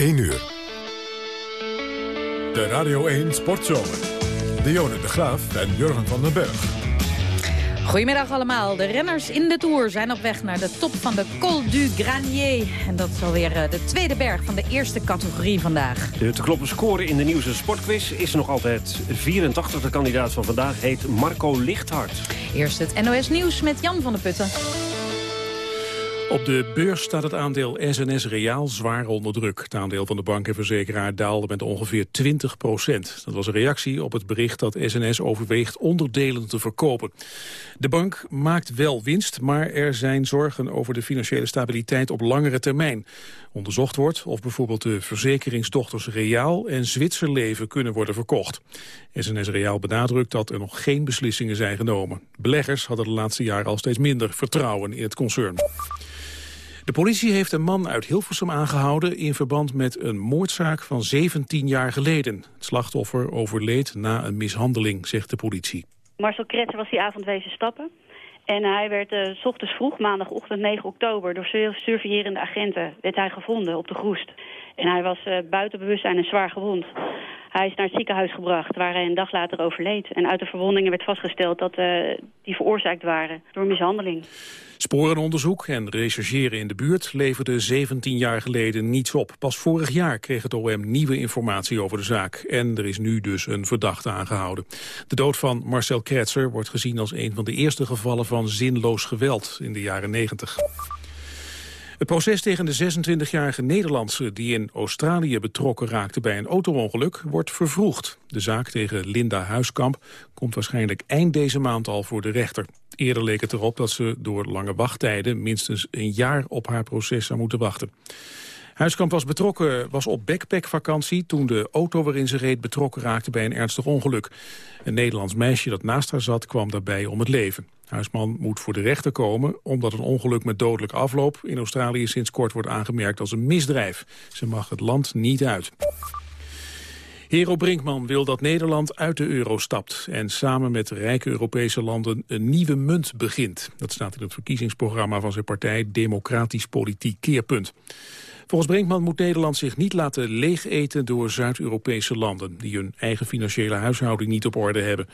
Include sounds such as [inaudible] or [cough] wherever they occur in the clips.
1 uur. De Radio 1 Sportzomer. Dionne de Graaf en Jurgen van den Berg. Goedemiddag allemaal. De renners in de Tour zijn op weg naar de top van de Col du Granier. En dat is alweer eh, de tweede berg van de eerste categorie vandaag. De te kloppen score in de nieuwste sportquiz is nog altijd 84. De kandidaat van vandaag heet Marco Lichthart. Eerst het NOS Nieuws met Jan van der Putten. Op de beurs staat het aandeel SNS Reaal zwaar onder druk. Het aandeel van de bank en verzekeraar daalde met ongeveer 20 procent. Dat was een reactie op het bericht dat SNS overweegt onderdelen te verkopen. De bank maakt wel winst, maar er zijn zorgen over de financiële stabiliteit op langere termijn. Onderzocht wordt of bijvoorbeeld de verzekeringsdochters Reaal en Zwitserleven kunnen worden verkocht. SNS Reaal benadrukt dat er nog geen beslissingen zijn genomen. Beleggers hadden de laatste jaren al steeds minder vertrouwen in het concern. De politie heeft een man uit Hilversum aangehouden... in verband met een moordzaak van 17 jaar geleden. Het slachtoffer overleed na een mishandeling, zegt de politie. Marcel Kretser was die avond wezen stappen. En hij werd uh, s ochtends vroeg, maandagochtend 9 oktober... door surveillerende agenten werd hij gevonden op de Groest. En hij was uh, buiten bewustzijn en zwaar gewond. Hij is naar het ziekenhuis gebracht, waar hij een dag later overleed. En uit de verwondingen werd vastgesteld dat uh, die veroorzaakt waren door mishandeling. Sporenonderzoek en rechercheren in de buurt leverde 17 jaar geleden niets op. Pas vorig jaar kreeg het OM nieuwe informatie over de zaak. En er is nu dus een verdachte aangehouden. De dood van Marcel Kretser wordt gezien als een van de eerste gevallen van zinloos geweld in de jaren 90. Het proces tegen de 26-jarige Nederlandse die in Australië betrokken raakte bij een autoongeluk wordt vervroegd. De zaak tegen Linda Huiskamp komt waarschijnlijk eind deze maand al voor de rechter. Eerder leek het erop dat ze door lange wachttijden minstens een jaar op haar proces zou moeten wachten. Huiskamp was betrokken, was op backpackvakantie toen de auto waarin ze reed betrokken raakte bij een ernstig ongeluk. Een Nederlands meisje dat naast haar zat kwam daarbij om het leven. Huisman moet voor de rechter komen omdat een ongeluk met dodelijk afloop in Australië sinds kort wordt aangemerkt als een misdrijf. Ze mag het land niet uit. Hero Brinkman wil dat Nederland uit de euro stapt... en samen met rijke Europese landen een nieuwe munt begint. Dat staat in het verkiezingsprogramma van zijn partij Democratisch Politiek Keerpunt. Volgens Brinkman moet Nederland zich niet laten leegeten door Zuid-Europese landen... die hun eigen financiële huishouding niet op orde hebben.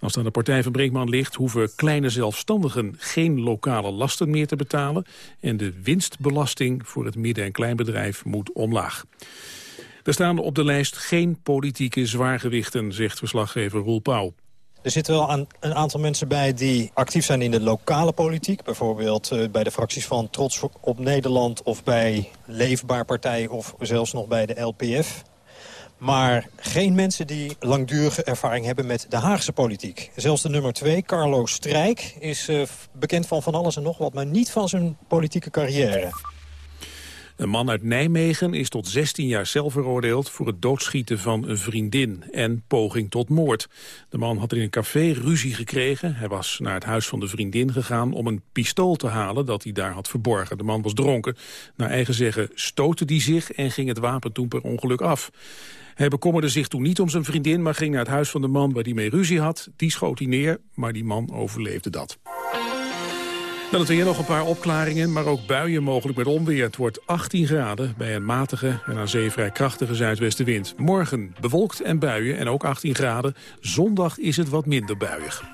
Als het aan de partij van Brinkman ligt... hoeven kleine zelfstandigen geen lokale lasten meer te betalen... en de winstbelasting voor het midden- en kleinbedrijf moet omlaag. Er staan op de lijst geen politieke zwaargewichten, zegt verslaggever Roel Pauw. Er zitten wel een aantal mensen bij die actief zijn in de lokale politiek. Bijvoorbeeld uh, bij de fracties van Trots op Nederland of bij Leefbaar Partij of zelfs nog bij de LPF. Maar geen mensen die langdurige ervaring hebben met de Haagse politiek. Zelfs de nummer twee, Carlo Strijk, is uh, bekend van van alles en nog wat... maar niet van zijn politieke carrière. Een man uit Nijmegen is tot 16 jaar zelf veroordeeld voor het doodschieten van een vriendin en poging tot moord. De man had in een café ruzie gekregen. Hij was naar het huis van de vriendin gegaan om een pistool te halen dat hij daar had verborgen. De man was dronken. Naar eigen zeggen stootte hij zich en ging het wapen toen per ongeluk af. Hij bekommerde zich toen niet om zijn vriendin, maar ging naar het huis van de man waar hij mee ruzie had. Die schoot hij neer, maar die man overleefde dat. Dan het weer nog een paar opklaringen, maar ook buien mogelijk met onweer. Het wordt 18 graden bij een matige en aan zee vrij krachtige zuidwestenwind. Morgen bewolkt en buien en ook 18 graden. Zondag is het wat minder buiig.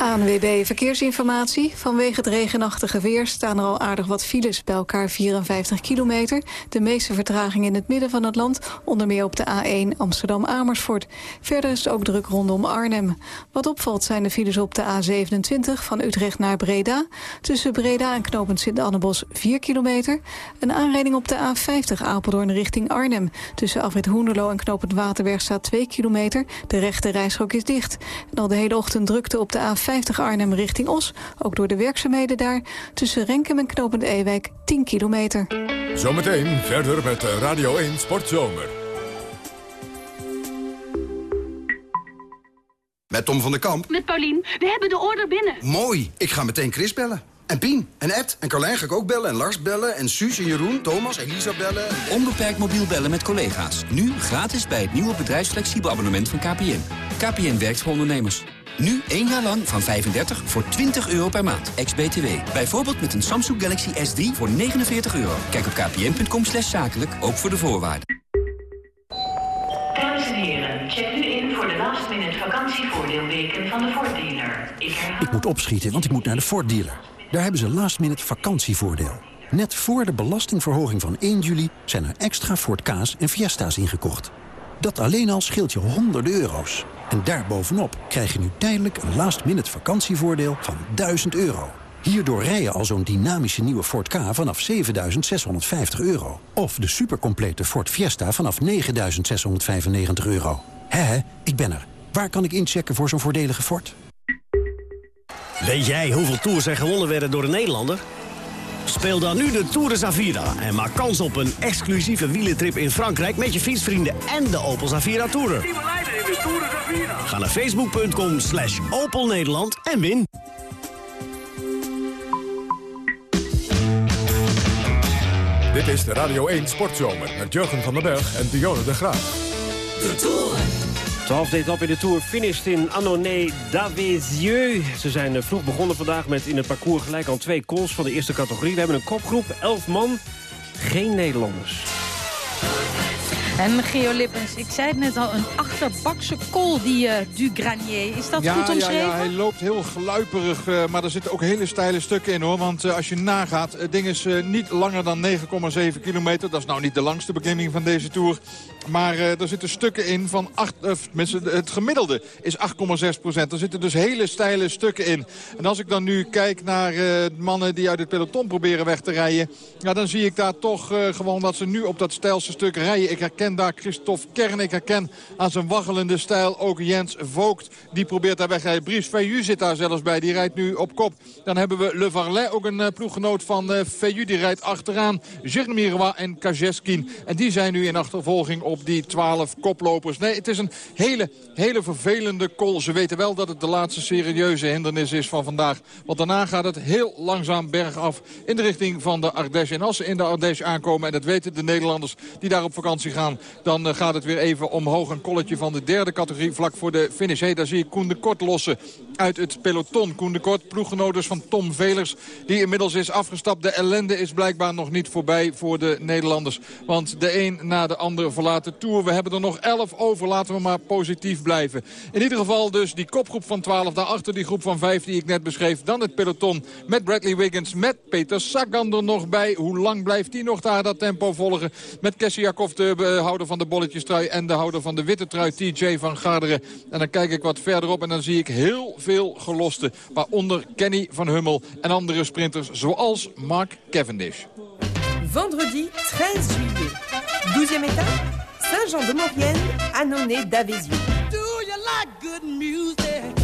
ANWB Verkeersinformatie. Vanwege het regenachtige weer staan er al aardig wat files, bij elkaar 54 kilometer. De meeste vertraging in het midden van het land, onder meer op de A1 Amsterdam-Amersfoort. Verder is het ook druk rondom Arnhem. Wat opvalt zijn de files op de A27 van Utrecht naar Breda. Tussen Breda en knooppunt Sint-Annebos 4 kilometer. Een aanrijding op de A50 Apeldoorn richting Arnhem. Tussen Afrit Hoenderlo en knooppunt Waterberg staat 2 kilometer. De rechte reisschok is dicht. En al de hele ochtend drukte op de A50 50 Arnhem richting Os. Ook door de werkzaamheden daar. Tussen Renkem en Knopend Ewijk 10 kilometer. Zometeen verder met Radio 1 Sportzomer. Met Tom van der Kamp. Met Paulien. We hebben de order binnen. Mooi. Ik ga meteen Chris bellen. En Pien, en Ed, en Carlijn ga ik ook bellen, en Lars bellen, en Suus en Jeroen, Thomas, Elisa bellen. Onbeperkt mobiel bellen met collega's. Nu gratis bij het nieuwe bedrijfsflexibel abonnement van KPN. KPN werkt voor ondernemers. Nu één jaar lang van 35 voor 20 euro per maand. Ex-BTW. Bijvoorbeeld met een Samsung Galaxy S3 voor 49 euro. Kijk op kpn.com slash zakelijk, ook voor de voorwaarden. Dames en heren, check nu in voor de last minute vakantievoordeelweken van de Ford dealer. Ik herhaal... Ik moet opschieten, want ik moet naar de Ford dealer. Daar hebben ze last minute vakantievoordeel. Net voor de belastingverhoging van 1 juli zijn er extra Ford Ka's en Fiesta's ingekocht. Dat alleen al scheelt je honderden euro's. En daarbovenop krijg je nu tijdelijk een last-minute vakantievoordeel van 1000 euro. Hierdoor rij je al zo'n dynamische nieuwe Ford K vanaf 7650 euro. Of de supercomplete Ford Fiesta vanaf 9695 euro. Hé, ik ben er. Waar kan ik inchecken voor zo'n voordelige Ford? Weet jij hoeveel tours er gewonnen werden door een Nederlander? Speel dan nu de Tour de Zavira en maak kans op een exclusieve wielentrip in Frankrijk... met je fietsvrienden en de Opel Zavira Tourer. Ga naar facebook.com slash Opel Nederland en win. Dit is de Radio 1 Sportzomer met Jurgen van den Berg en Dionne de Graaf. De Tour. 12 etappe in de Tour finished in Annonay d'Avézieux. Ze zijn eh, vroeg begonnen vandaag met in het parcours gelijk al twee calls van de eerste categorie. We hebben een kopgroep, 11 man, geen Nederlanders. En Geo Lippens, ik zei het net al, een achterbakse kool, die uh, Du Granier. Is dat ja, goed omschreven? Ja, ja, hij loopt heel gluiperig, uh, maar er zitten ook hele steile stukken in hoor. Want uh, als je nagaat, het ding is niet langer dan 9,7 kilometer. Dat is nou niet de langste beklimming van deze Tour. Maar er zitten stukken in van 8, het gemiddelde is 8,6 procent. Er zitten dus hele steile stukken in. En als ik dan nu kijk naar mannen die uit het peloton proberen weg te rijden. Ja, dan zie ik daar toch gewoon dat ze nu op dat steilste stuk rijden. Ik herken daar Christophe Kern. Ik herken aan zijn waggelende stijl ook Jens Vogt. Die probeert daar wegrijden. Brice Feiju zit daar zelfs bij. Die rijdt nu op kop. Dan hebben we Le Varlet, ook een uh, ploeggenoot van uh. Die rijdt achteraan. Jeremy en Kajeskin. En die zijn nu in achtervolging op die 12 koplopers. Nee, het is een hele, hele vervelende kol. Ze weten wel dat het de laatste serieuze hindernis is van vandaag. Want daarna gaat het heel langzaam bergaf in de richting van de Ardèche. En als ze in de Ardèche aankomen, en dat weten de Nederlanders die daar op vakantie gaan... Dan uh, gaat het weer even omhoog. Een kolletje van de derde categorie vlak voor de finish. Hey, daar zie ik Koen de Kort lossen uit het peloton. Koen de Kort, ploeggenotes van Tom Velers. Die inmiddels is afgestapt. De ellende is blijkbaar nog niet voorbij voor de Nederlanders. Want de een na de ander verlaat de Tour. We hebben er nog elf over. Laten we maar positief blijven. In ieder geval dus die kopgroep van 12. Daarachter die groep van 5 die ik net beschreef. Dan het peloton met Bradley Wiggins. Met Peter Sagan er nog bij. Hoe lang blijft hij nog daar dat tempo volgen? Met Kessiakov de uh, houder van de bolletjestrui en de houder van de witte trui TJ van Garderen. En dan kijk ik wat verderop en dan zie ik heel veel gelosten. Waaronder Kenny van Hummel en andere sprinters zoals Mark Cavendish. Vendredi 13 juillet. 12e étape, Saint-Jean-de-Maurienne, Annonay d'Avézieux. Do you like good music?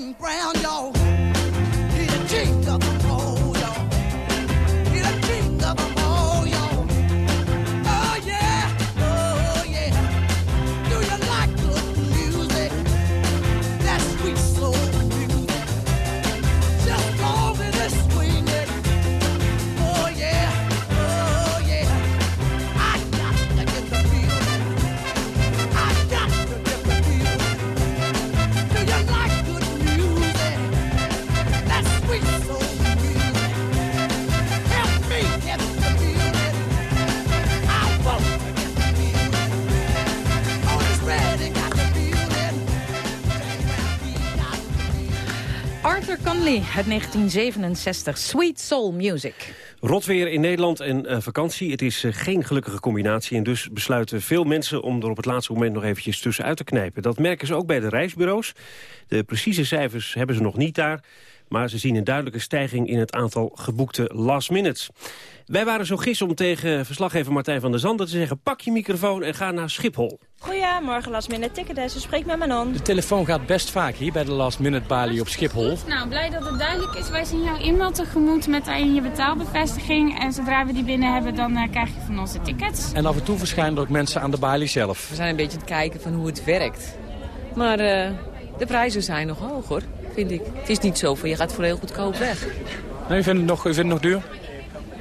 brown. Finley uit 1967, Sweet Soul Music. Rotweer in Nederland en eh, vakantie. Het is eh, geen gelukkige combinatie en dus besluiten veel mensen... om er op het laatste moment nog eventjes tussenuit te knijpen. Dat merken ze ook bij de reisbureaus. De precieze cijfers hebben ze nog niet daar... maar ze zien een duidelijke stijging in het aantal geboekte last minutes. Wij waren zo gis om tegen verslaggever Martijn van der Zanden te zeggen... pak je microfoon en ga naar Schiphol. Goedemorgen, last minute ticketessen. Spreek met Manon. De telefoon gaat best vaak hier bij de last minute balie op Schiphol. Nou, blij dat het duidelijk is. Wij zien jouw e-mail tegemoet met daarin je betaalbevestiging. En zodra we die binnen hebben, dan eh, krijg je van ons de tickets. En af en toe verschijnen er ook mensen aan de balie zelf. We zijn een beetje aan het kijken van hoe het werkt. Maar eh, de prijzen zijn nog hoog hoor, vind ik. Het is niet zo van je gaat voor heel goedkoop weg. Nee, u vindt het nog, u vindt het nog duur?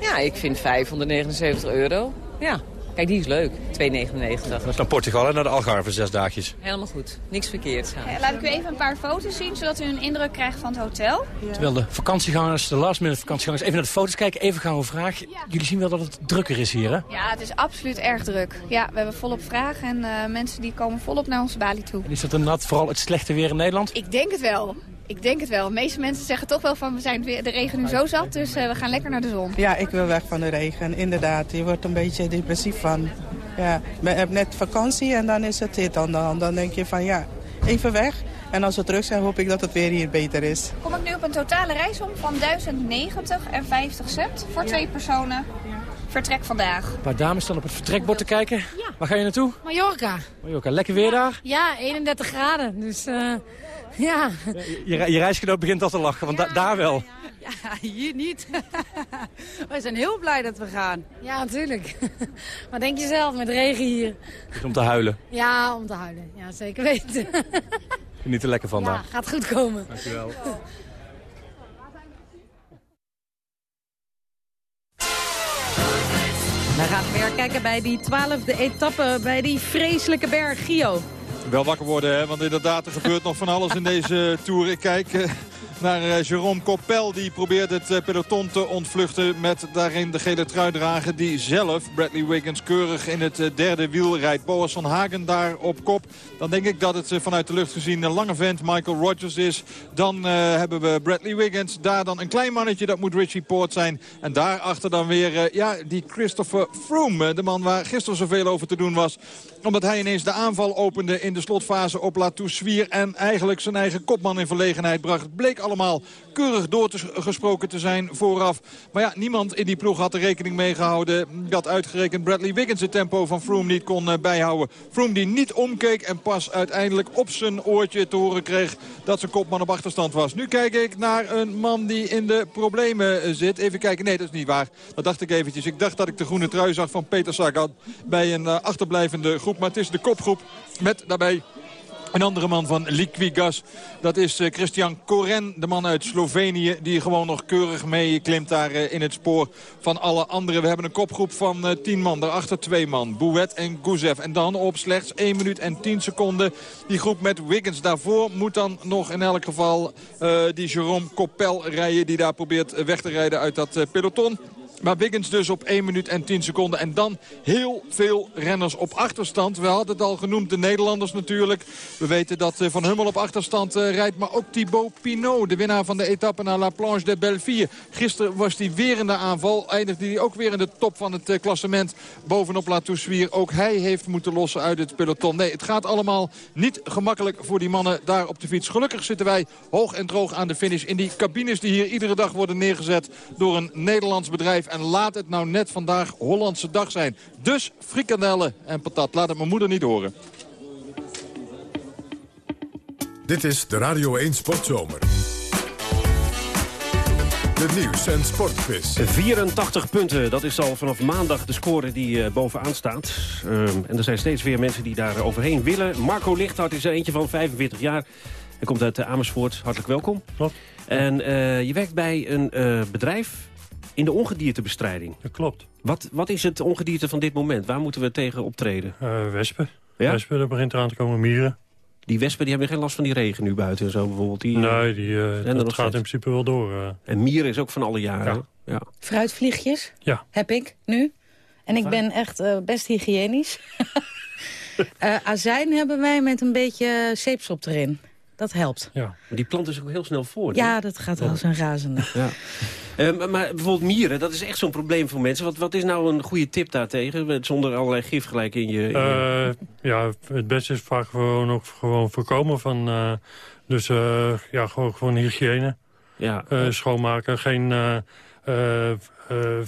Ja, ik vind 579 euro. Ja, kijk die is leuk. 2,99. Dat is naar Portugal en naar de Algarve, zes dagjes. Helemaal goed. Niks verkeerd. Eh, Laat ik u even een paar foto's zien, zodat u een indruk krijgt van het hotel. Terwijl de vakantiegangers, de last minute vakantiegangers, even naar de foto's kijken. Even gaan we vragen. Jullie zien wel dat het drukker is hier, hè? Ja, het is absoluut erg druk. Ja, we hebben volop vragen en eh, mensen die komen volop naar onze balie toe. En is dat inderdaad vooral het slechte weer in Nederland? Ik denk het wel. Ik denk het wel. De meeste mensen zeggen toch wel van we zijn weer de regen nu zo zat, dus eh, we gaan lekker naar de zon. Ja, ik wil weg van de regen, inderdaad. Je wordt een beetje depressief van. Ja, je hebt net vakantie en dan is het dit aan de hand. Dan denk je van ja, even weg. En als we terug zijn hoop ik dat het weer hier beter is. Kom ik nu op een totale reisom van 1090 en 50 cent voor twee personen. Vertrek vandaag. Een paar dames staan op het vertrekbord te kijken. Ja. Waar ga je naartoe? Mallorca. Mallorca, lekker weer daar? Ja, 31 graden. Dus uh, ja. Je, je reisgenoot begint al te lachen, want ja, da daar wel. Ja, ja hier niet. [laughs] Wij zijn heel blij dat we gaan. Ja, natuurlijk. [laughs] maar denk je zelf, met regen hier. Dus om te huilen? Ja, om te huilen. Ja, zeker weten. [laughs] Geniet er lekker van ja, daar. gaat goed komen. Dankjewel. We gaan weer kijken bij die twaalfde etappe, bij die vreselijke berg Gio. Wel wakker worden, hè? want inderdaad, er gebeurt nog van alles in deze Tour. Ik kijk uh, naar uh, Jerome Coppel, die probeert het uh, peloton te ontvluchten... met daarin de gele truidrager die zelf, Bradley Wiggins, keurig in het derde wiel rijdt. Boas van Hagen daar op kop. Dan denk ik dat het vanuit de lucht gezien een lange vent Michael Rogers is. Dan hebben we Bradley Wiggins. Daar dan een klein mannetje, dat moet Richie Poort zijn. En daarachter dan weer ja, die Christopher Froome, de man waar gisteren zoveel over te doen was omdat hij ineens de aanval opende in de slotfase op Latouswier. En eigenlijk zijn eigen kopman in verlegenheid bracht. Bleek allemaal keurig doorgesproken te zijn vooraf. Maar ja, niemand in die ploeg had er rekening mee gehouden. Dat uitgerekend Bradley Wiggins het tempo van Froome niet kon uh, bijhouden. Froome die niet omkeek en pas uiteindelijk op zijn oortje te horen kreeg dat zijn kopman op achterstand was. Nu kijk ik naar een man die in de problemen zit. Even kijken, nee dat is niet waar. Dat dacht ik eventjes. Ik dacht dat ik de groene trui zag van Peter Sagan bij een uh, achterblijvende groep. Maar het is de kopgroep met daarbij een andere man van Liquigas, dat is uh, Christian Koren, de man uit Slovenië... die gewoon nog keurig mee klimt daar uh, in het spoor van alle anderen. We hebben een kopgroep van uh, 10 man, daarachter twee man. Bouet en Guzev. En dan op slechts 1 minuut en 10 seconden die groep met Wiggins. Daarvoor moet dan nog in elk geval die Jerome Coppel rijden... die daar probeert weg te rijden uit dat peloton. Maar Wiggins dus op 1 minuut en 10 seconden. En dan heel veel renners op achterstand. We hadden het al genoemd, de Nederlanders natuurlijk. We weten dat Van Hummel op achterstand uh, rijdt. Maar ook Thibaut Pinot, de winnaar van de etappe naar La Planche de Belleville. Gisteren was hij weer in de aanval. Eindigde hij ook weer in de top van het uh, klassement. Bovenop La Toussuire. Ook hij heeft moeten lossen uit het peloton. Nee, het gaat allemaal niet gemakkelijk voor die mannen daar op de fiets. Gelukkig zitten wij hoog en droog aan de finish. In die cabines die hier iedere dag worden neergezet door een Nederlands bedrijf. En laat het nou net vandaag Hollandse dag zijn. Dus frikandellen en patat. Laat het mijn moeder niet horen. Dit is de Radio 1 Sportzomer. De nieuws- en sportquiz. 84 punten, dat is al vanaf maandag de score die uh, bovenaan staat. Um, en er zijn steeds weer mensen die daar overheen willen. Marco Lichthart is er eentje van 45 jaar. Hij komt uit uh, Amersfoort. Hartelijk welkom. Klopt. En uh, je werkt bij een bedrijf in de ongediertebestrijding. Dat klopt. Wat, wat is het ongedierte van dit moment? Waar moeten we tegen optreden? Uh, wespen. Ja? Wespen, er begint eraan te komen mieren. Die wespen die hebben geen last van die regen nu buiten en zo bijvoorbeeld? Die, nee, die, uh, dat gaat in principe wel door. Uh. En mieren is ook van alle jaren. Ja. ja. Fruitvliegjes ja. heb ik nu. En ik ben echt uh, best hygiënisch. [laughs] azijn hebben wij met een beetje zeepsop erin. dat helpt. Ja. Maar die plant is ook heel snel voor. Ja, dat gaat als een razende. Ja. Eh, maar, bijvoorbeeld mieren, dat is echt zo'n probleem voor mensen. Wat, wat is nou een goede tip daartegen? Zonder allerlei gif gelijk in je... in je- Eh, ja, het beste is vaak gewoon ook gewoon voorkomen van... eh, dus eh, ja, gewoon, gewoon hygiëne. Ja. Eh, schoonmaken, geen eh, eh, eh,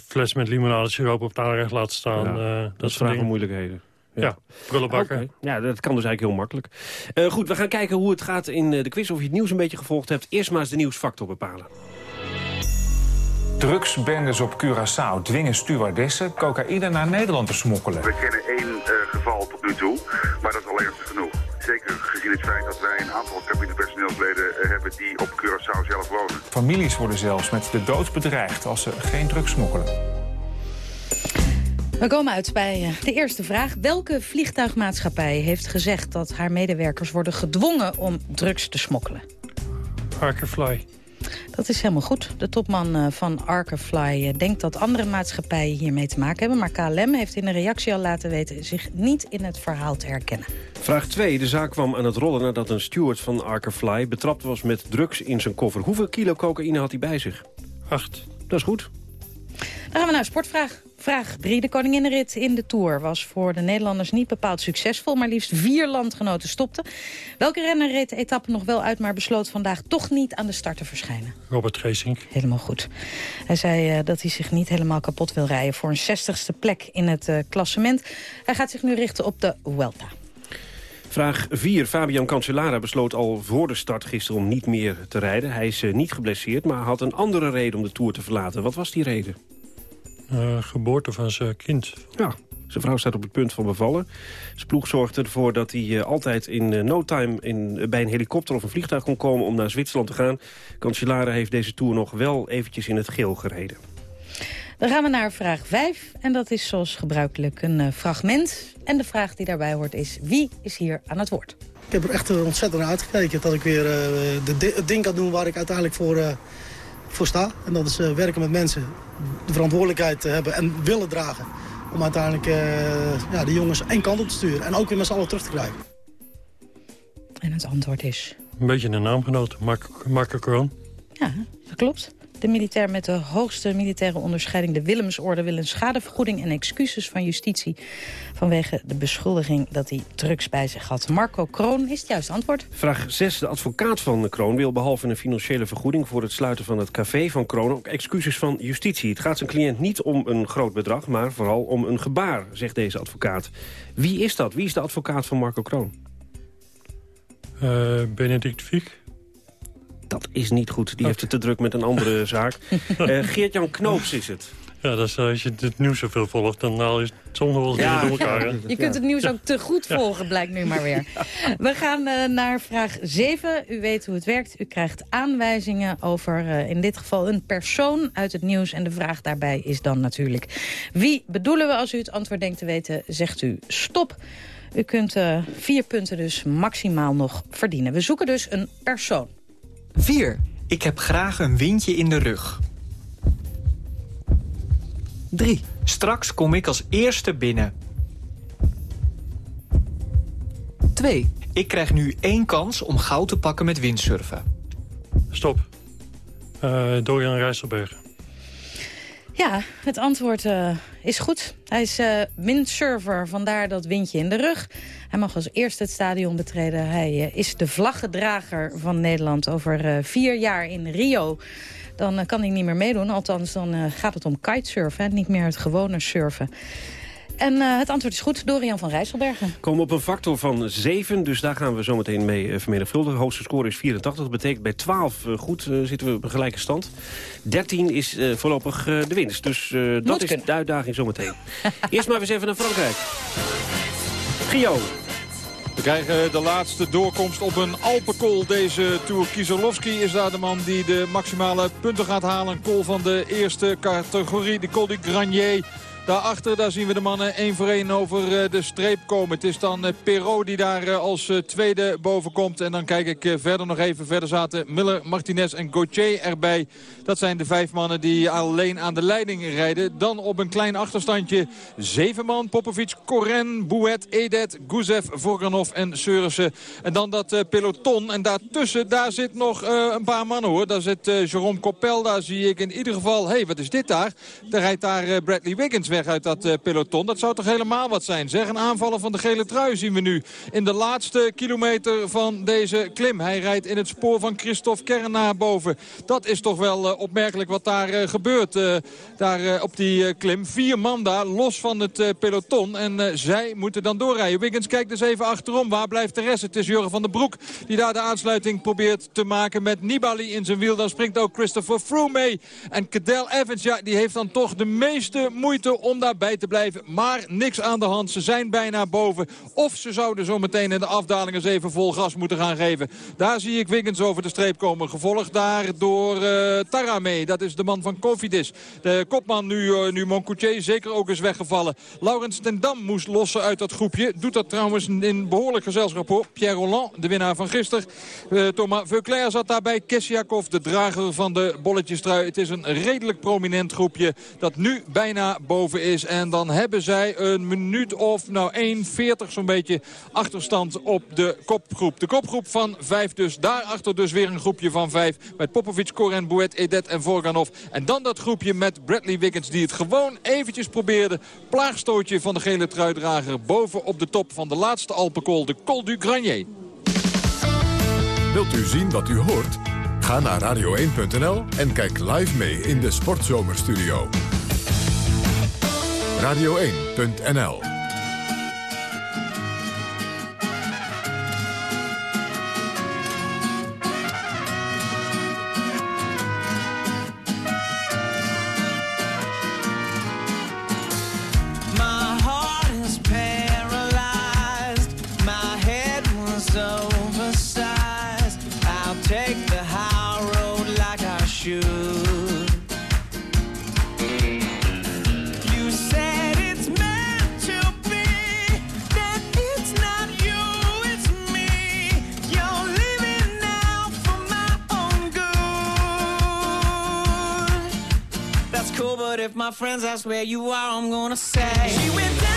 fles met limonadesiroop op het aanrecht laten staan. Ja, eh, dat dat vragen dingen. moeilijkheden. Ja, prullenbakken. Ja, dat kan dus eigenlijk heel makkelijk. Eh, goed, we gaan kijken hoe het gaat in eh, de quiz. Of je het nieuws een beetje gevolgd hebt. Eerst maar eens de nieuwsfactor bepalen. Drugsbendes op Curaçao dwingen stewardessen cocaïne naar Nederland te smokkelen. We kennen één eh, geval tot nu toe, maar dat is al ernstig genoeg. Zeker gezien het feit dat wij een aantal cabinepersoneelsleden eh, hebben die op Curaçao zelf wonen. Families worden zelfs met de dood bedreigd als ze geen drugs smokkelen. We komen uit bij eh, de eerste vraag. Welke vliegtuigmaatschappij heeft gezegd dat haar medewerkers worden gedwongen om drugs te smokkelen? Arkerfly. Dat is helemaal goed. De topman eh, van Arkerfly eh, denkt dat andere maatschappijen hiermee te maken hebben. Maar KLM heeft in een reactie al laten weten zich niet in het verhaal te herkennen. Vraag 2. De zaak kwam aan het rollen nadat een steward van Arkerfly... betrapt was met drugs in zijn koffer. Hoeveel kilo cocaïne had hij bij zich? Acht. Dat is goed. Dan gaan we naar sportvraag. Vraag 3. De koninginnenrit in de Tour was voor de Nederlanders niet bepaald succesvol. Maar liefst vier landgenoten stopten. Welke renner reed de etappe nog wel uit... maar besloot vandaag toch niet aan de start te verschijnen? Robert Geesink. Helemaal goed. Hij zei eh, dat hij zich niet helemaal kapot wil rijden... voor een 60ste plek in het eh, klassement. Hij gaat zich nu richten op de Vuelta. Vraag 4. Fabian Cancellara besloot al voor de start gisteren om niet meer te rijden. Hij is eh, niet geblesseerd, maar had een andere reden om de Tour te verlaten. Wat was die reden? Eh, geboorte van zijn kind. Ja, zijn vrouw staat op het punt van bevallen. Zijn ploeg zorgde ervoor dat hij eh, altijd in no time in, bij een helikopter of een vliegtuig kon komen om naar Zwitserland te gaan. Cancellara heeft deze Tour nog wel eventjes in het geel gereden. Dan gaan we naar vraag 5. En dat is zoals gebruikelijk een eh, fragment. En de vraag die daarbij hoort is, wie is hier aan het woord? Ik heb er echt ontzettend naar uitgekeken. Dat ik weer eh, de, het ding kan doen waar ik uiteindelijk voor, eh, voor sta. En dat is eh, werken met mensen. De verantwoordelijkheid te hebben en willen dragen. Om uiteindelijk eh, ja, de jongens één kant op te sturen. En ook weer met z'n allen terug te krijgen. En het antwoord is... Een beetje een naamgenoot. Mark, Marco Kroon. Ja, dat klopt. De militair met de hoogste militaire onderscheiding, de Willemsorde... wil een schadevergoeding en excuses van justitie... vanwege de beschuldiging dat hij drugs bij zich had. Marco Kroon is het juiste antwoord. Vraag 6. De advocaat van Kroon wil behalve een financiële vergoeding... voor het sluiten van het café van Kroon ook excuses van justitie. Het gaat zijn cliënt niet om een groot bedrag, maar vooral om een gebaar, zegt deze advocaat. Wie is dat? Wie is de advocaat van Marco Kroon? Eh, Benedict Fiek. Dat is niet goed. Die heeft het te druk met een andere [laughs] zaak. Eh, Geert-Jan Knoops is het. Ja, dat is, eh, als je het nieuws zoveel volgt, dan haal je soms nog wel Ja, door elkaar. hè? Je kunt het nieuws ook te goed volgen, blijkt nu maar weer. We gaan eh, naar vraag 7. U weet hoe het werkt. U krijgt aanwijzingen over eh, in dit geval een persoon uit het nieuws. En de vraag daarbij is dan natuurlijk... wie bedoelen we als u het antwoord denkt te weten, zegt u stop. U kunt eh, vier punten dus maximaal nog verdienen. We zoeken dus een persoon. 4. Ik heb graag een windje in de rug. 3. Straks kom ik als eerste binnen. 2. Ik krijg nu één kans om goud te pakken met windsurfen. Stop. Eh Dorian Rijsselberg. Ja, het antwoord eh, is goed. Hij is eh, windsurfer, vandaar dat windje in de rug. Hij mag als eerste het stadion betreden. Hij eh, is de vlaggedrager van Nederland over vier jaar in Rio. Dan kan hij niet meer meedoen, althans dan gaat het om kitesurfen... en niet meer het gewone surfen. En eh, het antwoord is goed, Dorian van Rijsselbergen. Komen op een factor van 7, dus daar gaan we zo meteen mee uh, vermenigvuldigen. De hoogste score is 84, dat betekent bij 12 uh, goed uh, zitten we op een gelijke stand. 13 is uh, voorlopig uh, de winst, dus uh, dat is kunnen. de uitdaging zometeen. [laughs] Eerst maar eens even naar Frankrijk. Gio. We krijgen de laatste doorkomst op een Alpenkool deze Tour. Kieselowski is daar de man die de maximale punten gaat halen. Een kool van de eerste categorie, de Col du Granier. Daarachter daar zien we de mannen één voor één over eh, de streep komen. Het is dan eh, Perrault die daar eh, als tweede boven komt. En dan kijk ik verder nog even. Verder zaten Miller, Martinez en Gauthier erbij. Dat zijn de vijf mannen die alleen aan de leiding rijden. Dan op een klein achterstandje zeven man. Popovic, Koren, Bouet, Edet, Guzev, Vorganov en Seurissen. En dan dat peloton. En daartussen, daar zit nog een paar mannen hoor. Daar zit Jerome Coppel. Daar zie ik in ieder geval... Hé, hey, wat is dit daar? Daar rijdt daar Bradley Wiggins weg uit dat eh, peloton. Dat zou toch helemaal wat zijn. Zeg, een aanvaller van de gele trui zien we nu. In de laatste kilometer van deze klim. Hij rijdt in het spoor van Christophe Kern naar boven. Dat is toch wel eh, opmerkelijk wat daar eh, gebeurt. daar op die klim. Vier man daar, los van het peloton. En zij moeten dan doorrijden. Wiggins kijkt dus even achterom. Waar blijft de rest? Het is Jurgen van den Broek die daar de aansluiting probeert te maken met Nibali in zijn wiel. Dan springt ook Christopher Froome mee. En Cadel Evans, ja, die heeft dan toch de meeste moeite om daarbij te blijven. Maar niks aan de hand. Ze zijn bijna boven. Of ze zouden zo meteen in de afdaling eens even vol gas moeten gaan geven. Daar zie ik Wiggins over de streep komen. Gevolgd daar door eh Tarame. Dat is de man van Cofidis. De kopman nu, eh, nu Moncoutier zeker ook is weggevallen. Laurens ten Dam moest lossen uit dat groepje. Doet dat trouwens in behoorlijk gezelschap hoor. Pierre Rolland, de winnaar van gisteren. Eh, Thomas Veuclair zat daarbij. Kessiakov, de drager van de bolletjestrui. Het is een redelijk prominent groepje dat nu bijna boven is. En dan hebben zij een minuut of nou 1,40 zo'n beetje achterstand op de kopgroep. De kopgroep van vijf dus. Daarachter dus weer een groepje van vijf. Met Popovic, Koren, Bouet, Edet en Vorganov. En dan dat groepje met Bradley Wiggins die het gewoon eventjes probeerde. Plaagstootje van de gele truidrager boven op de top van de laatste Alpenkool. De Col du Granier. Wilt u zien wat u hoort? Ga naar radio1.nl en kijk live mee in de Sportzomerstudio. Radio1.nl That's cool, but if my friends ask where you are, I'm gonna say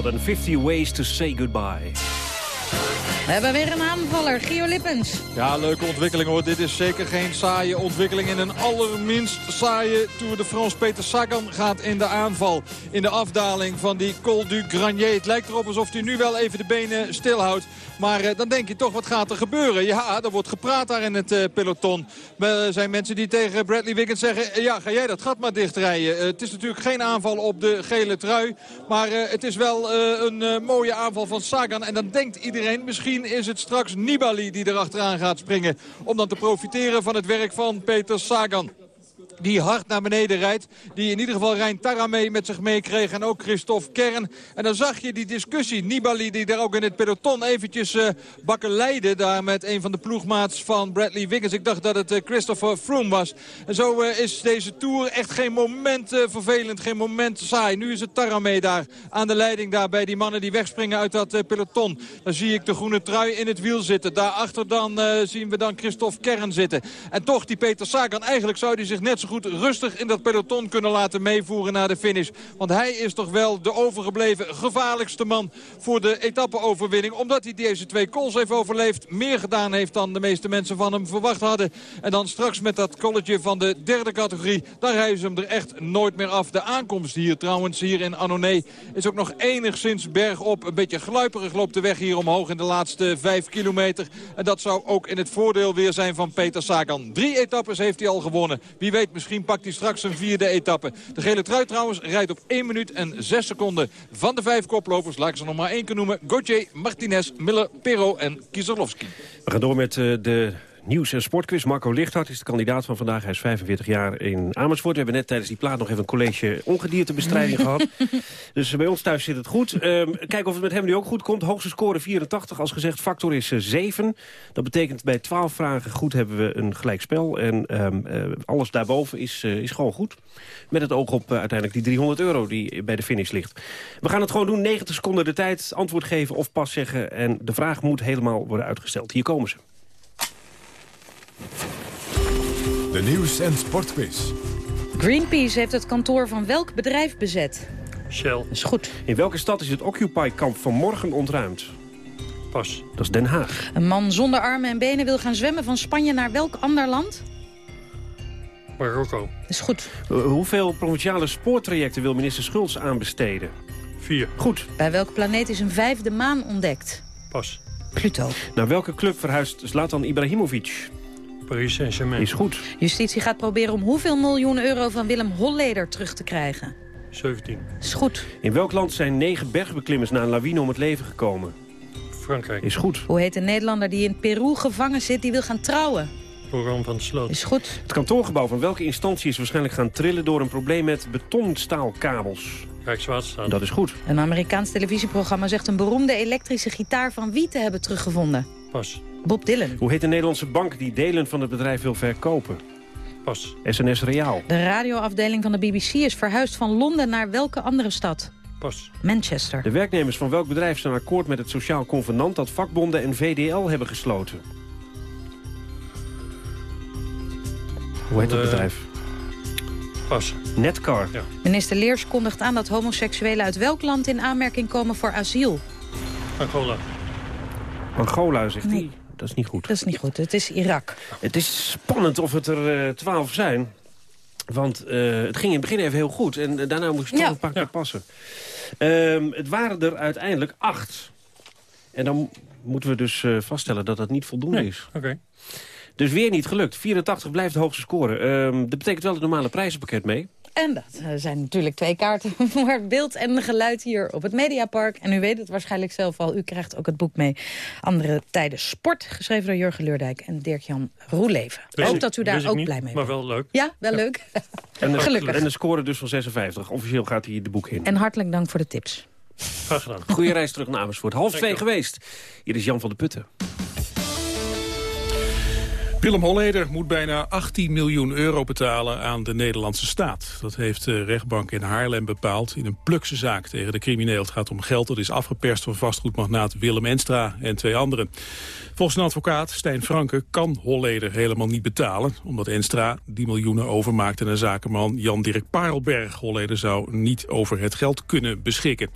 150 ways to say goodbye. We hebben weer een aanvaller, Gio Lippens. Ja, leuke ontwikkeling hoor. Dit is zeker geen saaie ontwikkeling. In een allerminst saaie Tour de France. Peter Sagan gaat in de aanval. In de afdaling van die Col du Granier. Het lijkt erop alsof hij nu wel even de benen stilhoudt. Maar eh, dan denk je toch, wat gaat er gebeuren? Ja, er wordt gepraat daar in het eh, peloton. Er zijn mensen die tegen Bradley Wiggins zeggen... eh, ja, ga jij dat gat maar dichtrijden. Eh, het is natuurlijk geen aanval op de gele trui. Maar eh, het is wel een mooie aanval van Sagan. En dan denkt iedereen, misschien is het straks Nibali die erachteraan gaat springen. Om dan te profiteren van het werk van Peter Sagan die hard naar beneden rijdt. Die in ieder geval Rijn Taramee met zich meekreeg. En ook Christophe Kern. En dan zag je die discussie. Nibali die daar ook in het peloton eventjes uh, bakken leidde. Daar met een van de ploegmaats van Bradley Wiggins. Ik dacht dat het uh, Christopher Froome was. En zo uh, is deze Tour echt geen moment vervelend. Geen moment saai. Nu is het Taramee daar aan de leiding. Daar bij die mannen die wegspringen uit dat peloton. Dan zie ik de groene trui in het wiel zitten. Daarachter dan zien we dan Christophe Kern zitten. En toch die Peter Sagan. Eigenlijk zou hij zich net zo goed rustig in dat peloton kunnen laten meevoeren naar de finish. Want hij is toch wel de overgebleven gevaarlijkste man voor de etappeoverwinning. Omdat hij deze twee calls heeft overleefd. Meer gedaan heeft dan de meeste mensen van hem verwacht hadden. En dan straks met dat colletje van de derde categorie. Dan rijden ze hem er echt nooit meer af. De aankomst hier trouwens, hier in Annonay, is ook nog enigszins bergop. Een beetje gluiperig loopt de weg hier omhoog in de laatste vijf kilometer. En dat zou ook in het voordeel weer zijn van Peter Sagan. Drie etappes heeft hij al gewonnen. Wie weet Misschien pakt hij straks een vierde etappe. De gele trui trouwens rijdt op 1 minuut en 6 seconden van de vijf koplopers. Laat ik ze nog maar één keer noemen. Gauthier, Martinez, Miller, Perro en Kieserlovski. We gaan door met uh, de nieuws- en sportquiz. Marco Lichthart is de kandidaat van vandaag. Hij is 45 jaar in Amersfoort. We hebben net tijdens die plaat nog even een college ongediertebestrijding [laughs] gehad. Dus bij ons thuis zit het goed. Um, kijken of het met hem nu ook goed komt. Hoogste score 84. Als gezegd, factor is uh, 7. Dat betekent bij 12 vragen goed hebben we een gelijkspel. En um, uh, alles daarboven is, uh, is gewoon goed. Met het oog op uiteindelijk die 300 euro die bij de finish ligt. We gaan het gewoon doen. 90 seconden de tijd. Antwoord geven of pas zeggen. En de vraag moet helemaal worden uitgesteld. Hier komen ze. De nieuws- en sportquiz. Greenpeace heeft het kantoor van welk bedrijf bezet? Shell. is goed. In welke stad is het Occupy-kamp vanmorgen ontruimd? Pas. Dat is Den Haag. Een man zonder armen en benen wil gaan zwemmen van Spanje naar welk ander land? Marokko. is goed. Uh, hoeveel provinciale spoortrajecten wil minister Schultz aanbesteden? Vier. Goed. Bij welke planeet is een vijfde maan ontdekt? Pas. Pluto. Naar welke club verhuist Zlatan Ibrahimovic? Paris Saint-Germain. Is goed. Justitie gaat proberen om hoeveel miljoen euro van Willem Holleder terug te krijgen? 17. Is goed. In welk land zijn negen bergbeklimmers na een lawine om het leven gekomen? Frankrijk. Is goed. Hoe heet een Nederlander die in Peru gevangen zit die wil gaan trouwen? Programma van Sloot. Is goed. Het kantoorgebouw van welke instantie is waarschijnlijk gaan trillen door een probleem met betonstaalkabels? Rijkswaterstaat. Dat is goed. Een Amerikaans televisieprogramma zegt een beroemde elektrische gitaar van wie te hebben teruggevonden? Pas. Bob Dylan. Hoe heet de Nederlandse bank die delen van het bedrijf wil verkopen? Pas. SNS Reaal. De radioafdeling van de BBC is verhuisd van Londen naar welke andere stad? Pas. Manchester. De werknemers van welk bedrijf zijn akkoord met het sociaal convenant dat vakbonden en VDL hebben gesloten? Hoe heet dat bedrijf? Pas. Netcar. Ja. Minister Leers kondigt aan dat homoseksuelen uit welk land in aanmerking komen voor asiel? Angola. Angola, zegt hij. Nee. Dat is niet goed. Dat is niet goed. Het is Irak. Het is spannend of het er uh, twaalf zijn. Want uh, het ging in het begin even heel goed. En uh, daarna moest het toch Ja. een paar keer passen. Um, het waren er uiteindelijk acht. En dan moeten we dus uh, vaststellen dat dat niet voldoende Nee. is. Oké. Dus weer niet gelukt. 84 blijft de hoogste score. Um, dat betekent wel het normale prijzenpakket mee. En dat eh, zijn natuurlijk twee kaarten [laughs] voor beeld en geluid hier op het Mediapark. En u weet het waarschijnlijk zelf al. U krijgt ook het boek mee. Andere tijden sport, geschreven door Jurgen Leurdijk en Dirk-Jan Roeleven. Ik hoop dat u daar ook niet, blij mee Maar bent. wel leuk. Ja, wel leuk. [laughs] En de, [laughs] Gelukkig. En de score dus van 56. Officieel gaat hij de boek in. En hartelijk dank voor de tips. Graag gedaan. Goeie reis terug naar Amersfoort. Half twee geweest. Hier is Jan van de Putten. Willem Holleder moet bijna 18 miljoen euro betalen aan de Nederlandse staat. Dat heeft de rechtbank in Haarlem bepaald in een plukse zaak tegen de crimineel. Het gaat om geld dat is afgeperst van vastgoedmagnaat Willem Enstra en twee anderen. Volgens een advocaat, Stijn Franke, kan Holleder helemaal niet betalen... omdat Enstra die miljoenen overmaakte naar zakenman Jan-Dirk Parelberg. Holleder zou niet over het geld kunnen beschikken.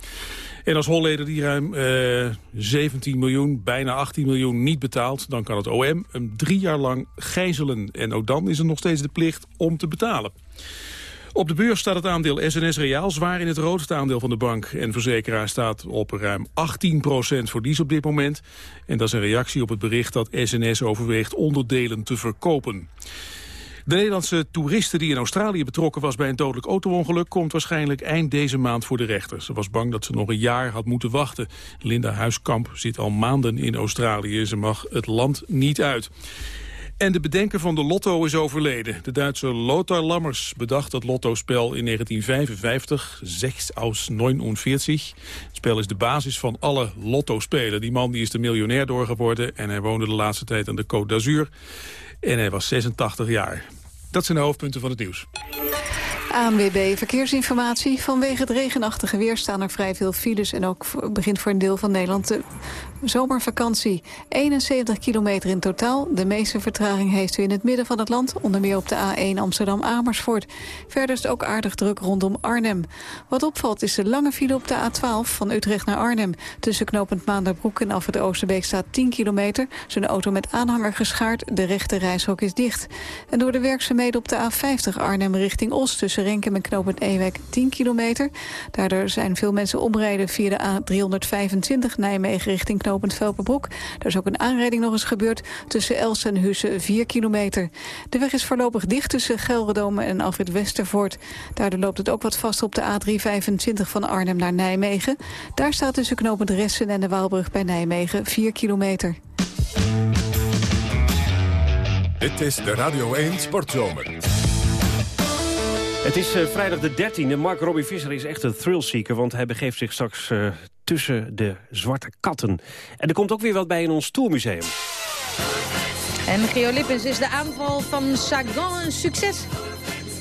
En als Holleder die ruim eh, 17 miljoen, bijna 18 miljoen niet betaalt... dan kan het OM hem drie jaar lang gijzelen. En ook dan is er nog steeds de plicht om te betalen. Op de beurs staat het aandeel SNS Reaal zwaar in het rood. Het aandeel van de bank en verzekeraar staat op ruim 18% verlies op dit moment. En dat is een reactie op het bericht dat SNS overweegt onderdelen te verkopen. De Nederlandse toeriste die in Australië betrokken was bij een dodelijk autoongeluk... komt waarschijnlijk eind deze maand voor de rechter. Ze was bang dat ze nog een jaar had moeten wachten. Linda Huiskamp zit al maanden in Australië. Ze mag het land niet uit. En de bedenker van de lotto is overleden. De Duitse Lothar Lammers bedacht het lottospel in 1955, 6 aus 49. Het spel is de basis van alle lottospelen. Die man die is de miljonair doorgeworden en hij woonde de laatste tijd aan de Côte d'Azur. En hij was 86 jaar. Dat zijn de hoofdpunten van het nieuws. ANWB Verkeersinformatie. Vanwege het regenachtige weer staan er vrij veel files... en ook begint voor een deel van Nederland de zomervakantie. 71 kilometer in totaal. De meeste vertraging heeft u in het midden van het land... onder meer op de A1 Amsterdam-Amersfoort. Verder is het ook aardig druk rondom Arnhem. Wat opvalt is de lange file op de A12 van Utrecht naar Arnhem. Tussen knooppunt Maanderbroek en af het Oosterbeek staat 10 kilometer. Zijn auto met aanhanger geschaard. De rechte reishok is dicht. En door de werkzaamheden op de A50 Arnhem richting Os... tussen Renkum en knooppunt Ewek 10 kilometer. Daardoor zijn veel mensen omrijden via de A325 Nijmegen richting knooppunt Velperbroek. Daar is ook een aanrijding nog eens gebeurd tussen Els en Husse 4 kilometer. De weg is voorlopig dicht tussen Gelredome en Alfred Westervoort. Daardoor loopt het ook wat vast op de A325 van Arnhem naar Nijmegen. Daar staat tussen knooppunt Ressen en de Waalbrug bij Nijmegen 4 kilometer. Dit is de Radio 1 Sportzomer. Het is uh, vrijdag de 13e. Mark Robbie Visser is echt een thrillseeker... want hij begeeft zich straks uh, tussen de zwarte katten. En er komt ook weer wat bij in ons Tourmuseum. En Geo Lippens is de aanval van Sagan een succes.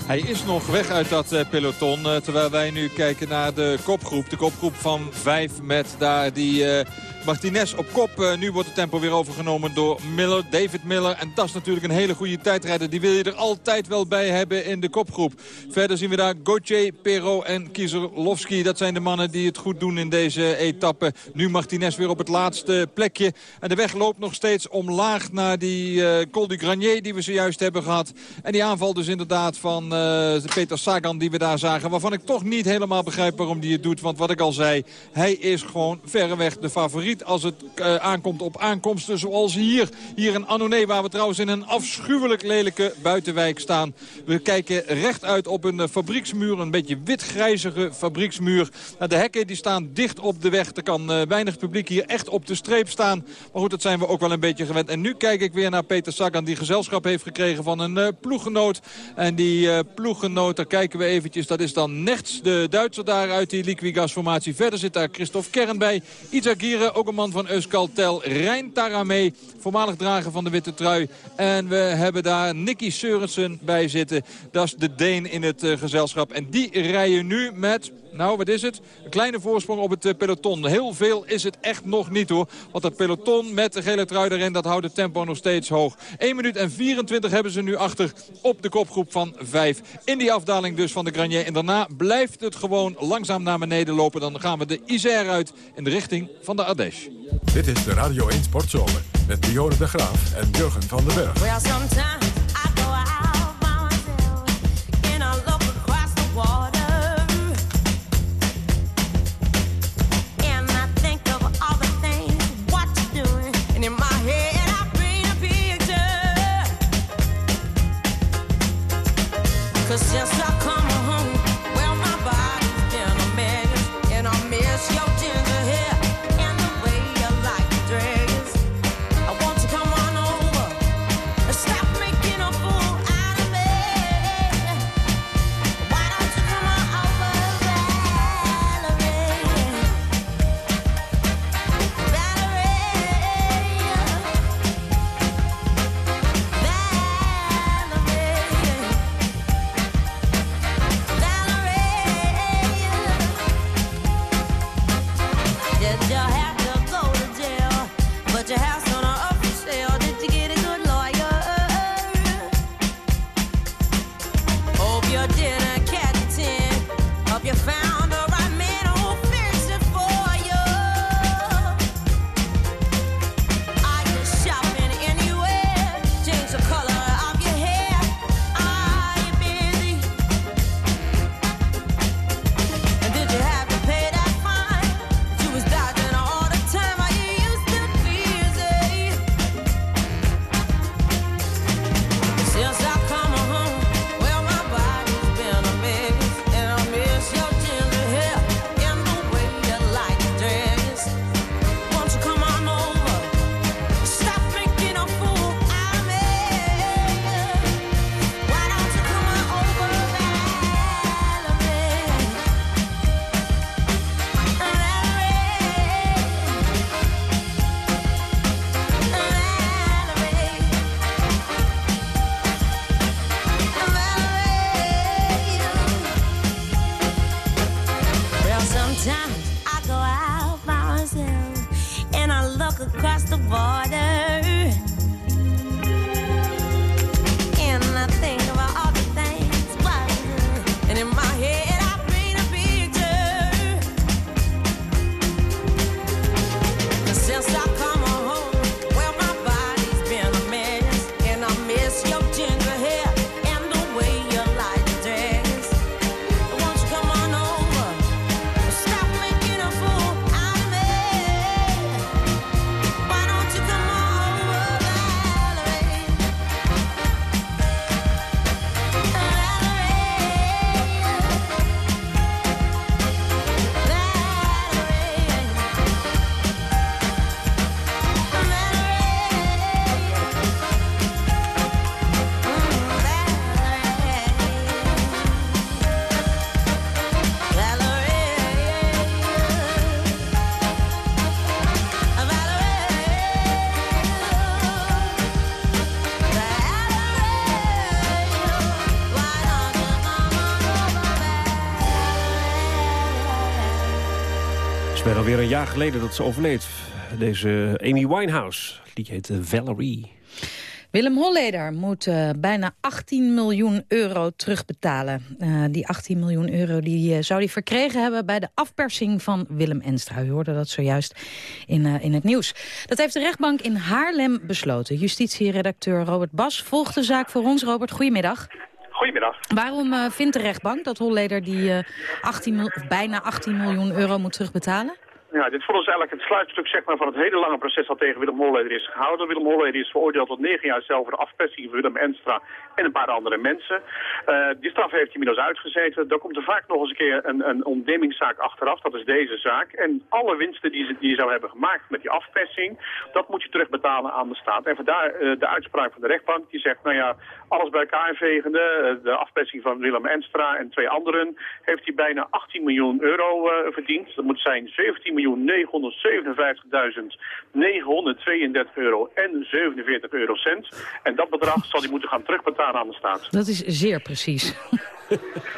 Hij is nog weg uit dat uh, peloton. Terwijl wij nu kijken naar de kopgroep. De kopgroep van vijf met daar die... Uh, Martinez op kop. Uh, nu wordt het tempo weer overgenomen door Miller, David Miller. En dat is natuurlijk een hele goede tijdrijder. Die wil je er altijd wel bij hebben in de kopgroep. Verder zien we daar Gauthier, Perot en Kieserlovski. Dat zijn de mannen die het goed doen in deze etappe. Nu Martinez weer op het laatste plekje. En de weg loopt nog steeds omlaag naar die uh, Col du Granier die we zojuist hebben gehad. En die aanval dus inderdaad van uh, Peter Sagan die we daar zagen. Waarvan ik toch niet helemaal begrijp waarom die het doet. Want wat ik al zei, hij is gewoon verreweg de favoriet als het uh, aankomt op aankomsten zoals hier. Hier in Annonay waar we trouwens in een afschuwelijk lelijke buitenwijk staan. We kijken recht uit op een uh, fabrieksmuur, een beetje witgrijzige fabrieksmuur. Nou, de hekken die staan dicht op de weg. Er kan uh, weinig publiek hier echt op de streep staan. Maar goed, dat zijn we ook wel een beetje gewend. En nu kijk ik weer naar Peter Sagan die gezelschap heeft gekregen van een ploeggenoot. En die ploeggenoot, daar kijken we eventjes. Dat is dan Nerts, de Duitser daar uit die Liquigas-formatie. Verder zit daar Christophe Kern bij. Izagirre, ook van Euskaltel. Rijn Taramee, voormalig drager van de witte trui. En we hebben daar Nicky Seurensen bij zitten. Dat is de Deen in het uh, gezelschap. En die rijden nu met... Nou, wat is het? Een kleine voorsprong op het uh, peloton. Heel veel is het echt nog niet hoor. Want het peloton met de gele trui erin, dat houdt het tempo nog steeds hoog. 1 minuut en 24 hebben ze nu achter op de kopgroep van 5. In die afdaling dus van de Granier. En daarna blijft het gewoon langzaam naar beneden lopen. Dan gaan we de Isère uit in de richting van de Ardèche. Dit is de Radio 1 Sportzomer met Dionne de Graaf en Jurgen van den Berg. yes een jaar geleden dat ze overleed. Deze Amy Winehouse. Liedje heet eh, Valerie. Willem Holleder moet eh, bijna 18 miljoen euro terugbetalen. Eh, die 18 miljoen euro die, zou hij verkregen hebben bij de afpersing van Willem Enstra. U hoorde dat zojuist in, eh, in het nieuws. Dat heeft de rechtbank in Haarlem besloten. Justitieredacteur Robert Bas volgt de zaak voor ons. Robert, goedemiddag. Goedemiddag. Waarom eh, vindt de rechtbank dat Holleder die eh, 18 mil- of bijna 18 miljoen euro moet terugbetalen? Ja, dit voor ons eigenlijk het sluitstuk zeg maar, van het hele lange proces dat tegen Willem Holleder is gehouden. Willem Holleder is veroordeeld tot negen jaar cel voor de afpersing van Willem Enstra en een paar andere mensen. Eh, die straf heeft hij inmiddels uitgezeten. Dan komt er vaak nog eens een keer een, een achteraf. Dat is deze zaak. En alle winsten die, ze, die zou hebben gemaakt met die afpersing, dat moet je terugbetalen aan de staat. En vandaar eh, de uitspraak van de rechtbank die zegt, nou ja, alles bij elkaar vegende, eh, de afpersing van Willem Enstra en twee anderen, heeft hij bijna 18 miljoen euro verdiend. Dat moet zijn 17 miljoen 957.932 euro en 47 eurocent. En dat bedrag zal hij moeten gaan terugbetalen aan de staat. Dat is zeer precies.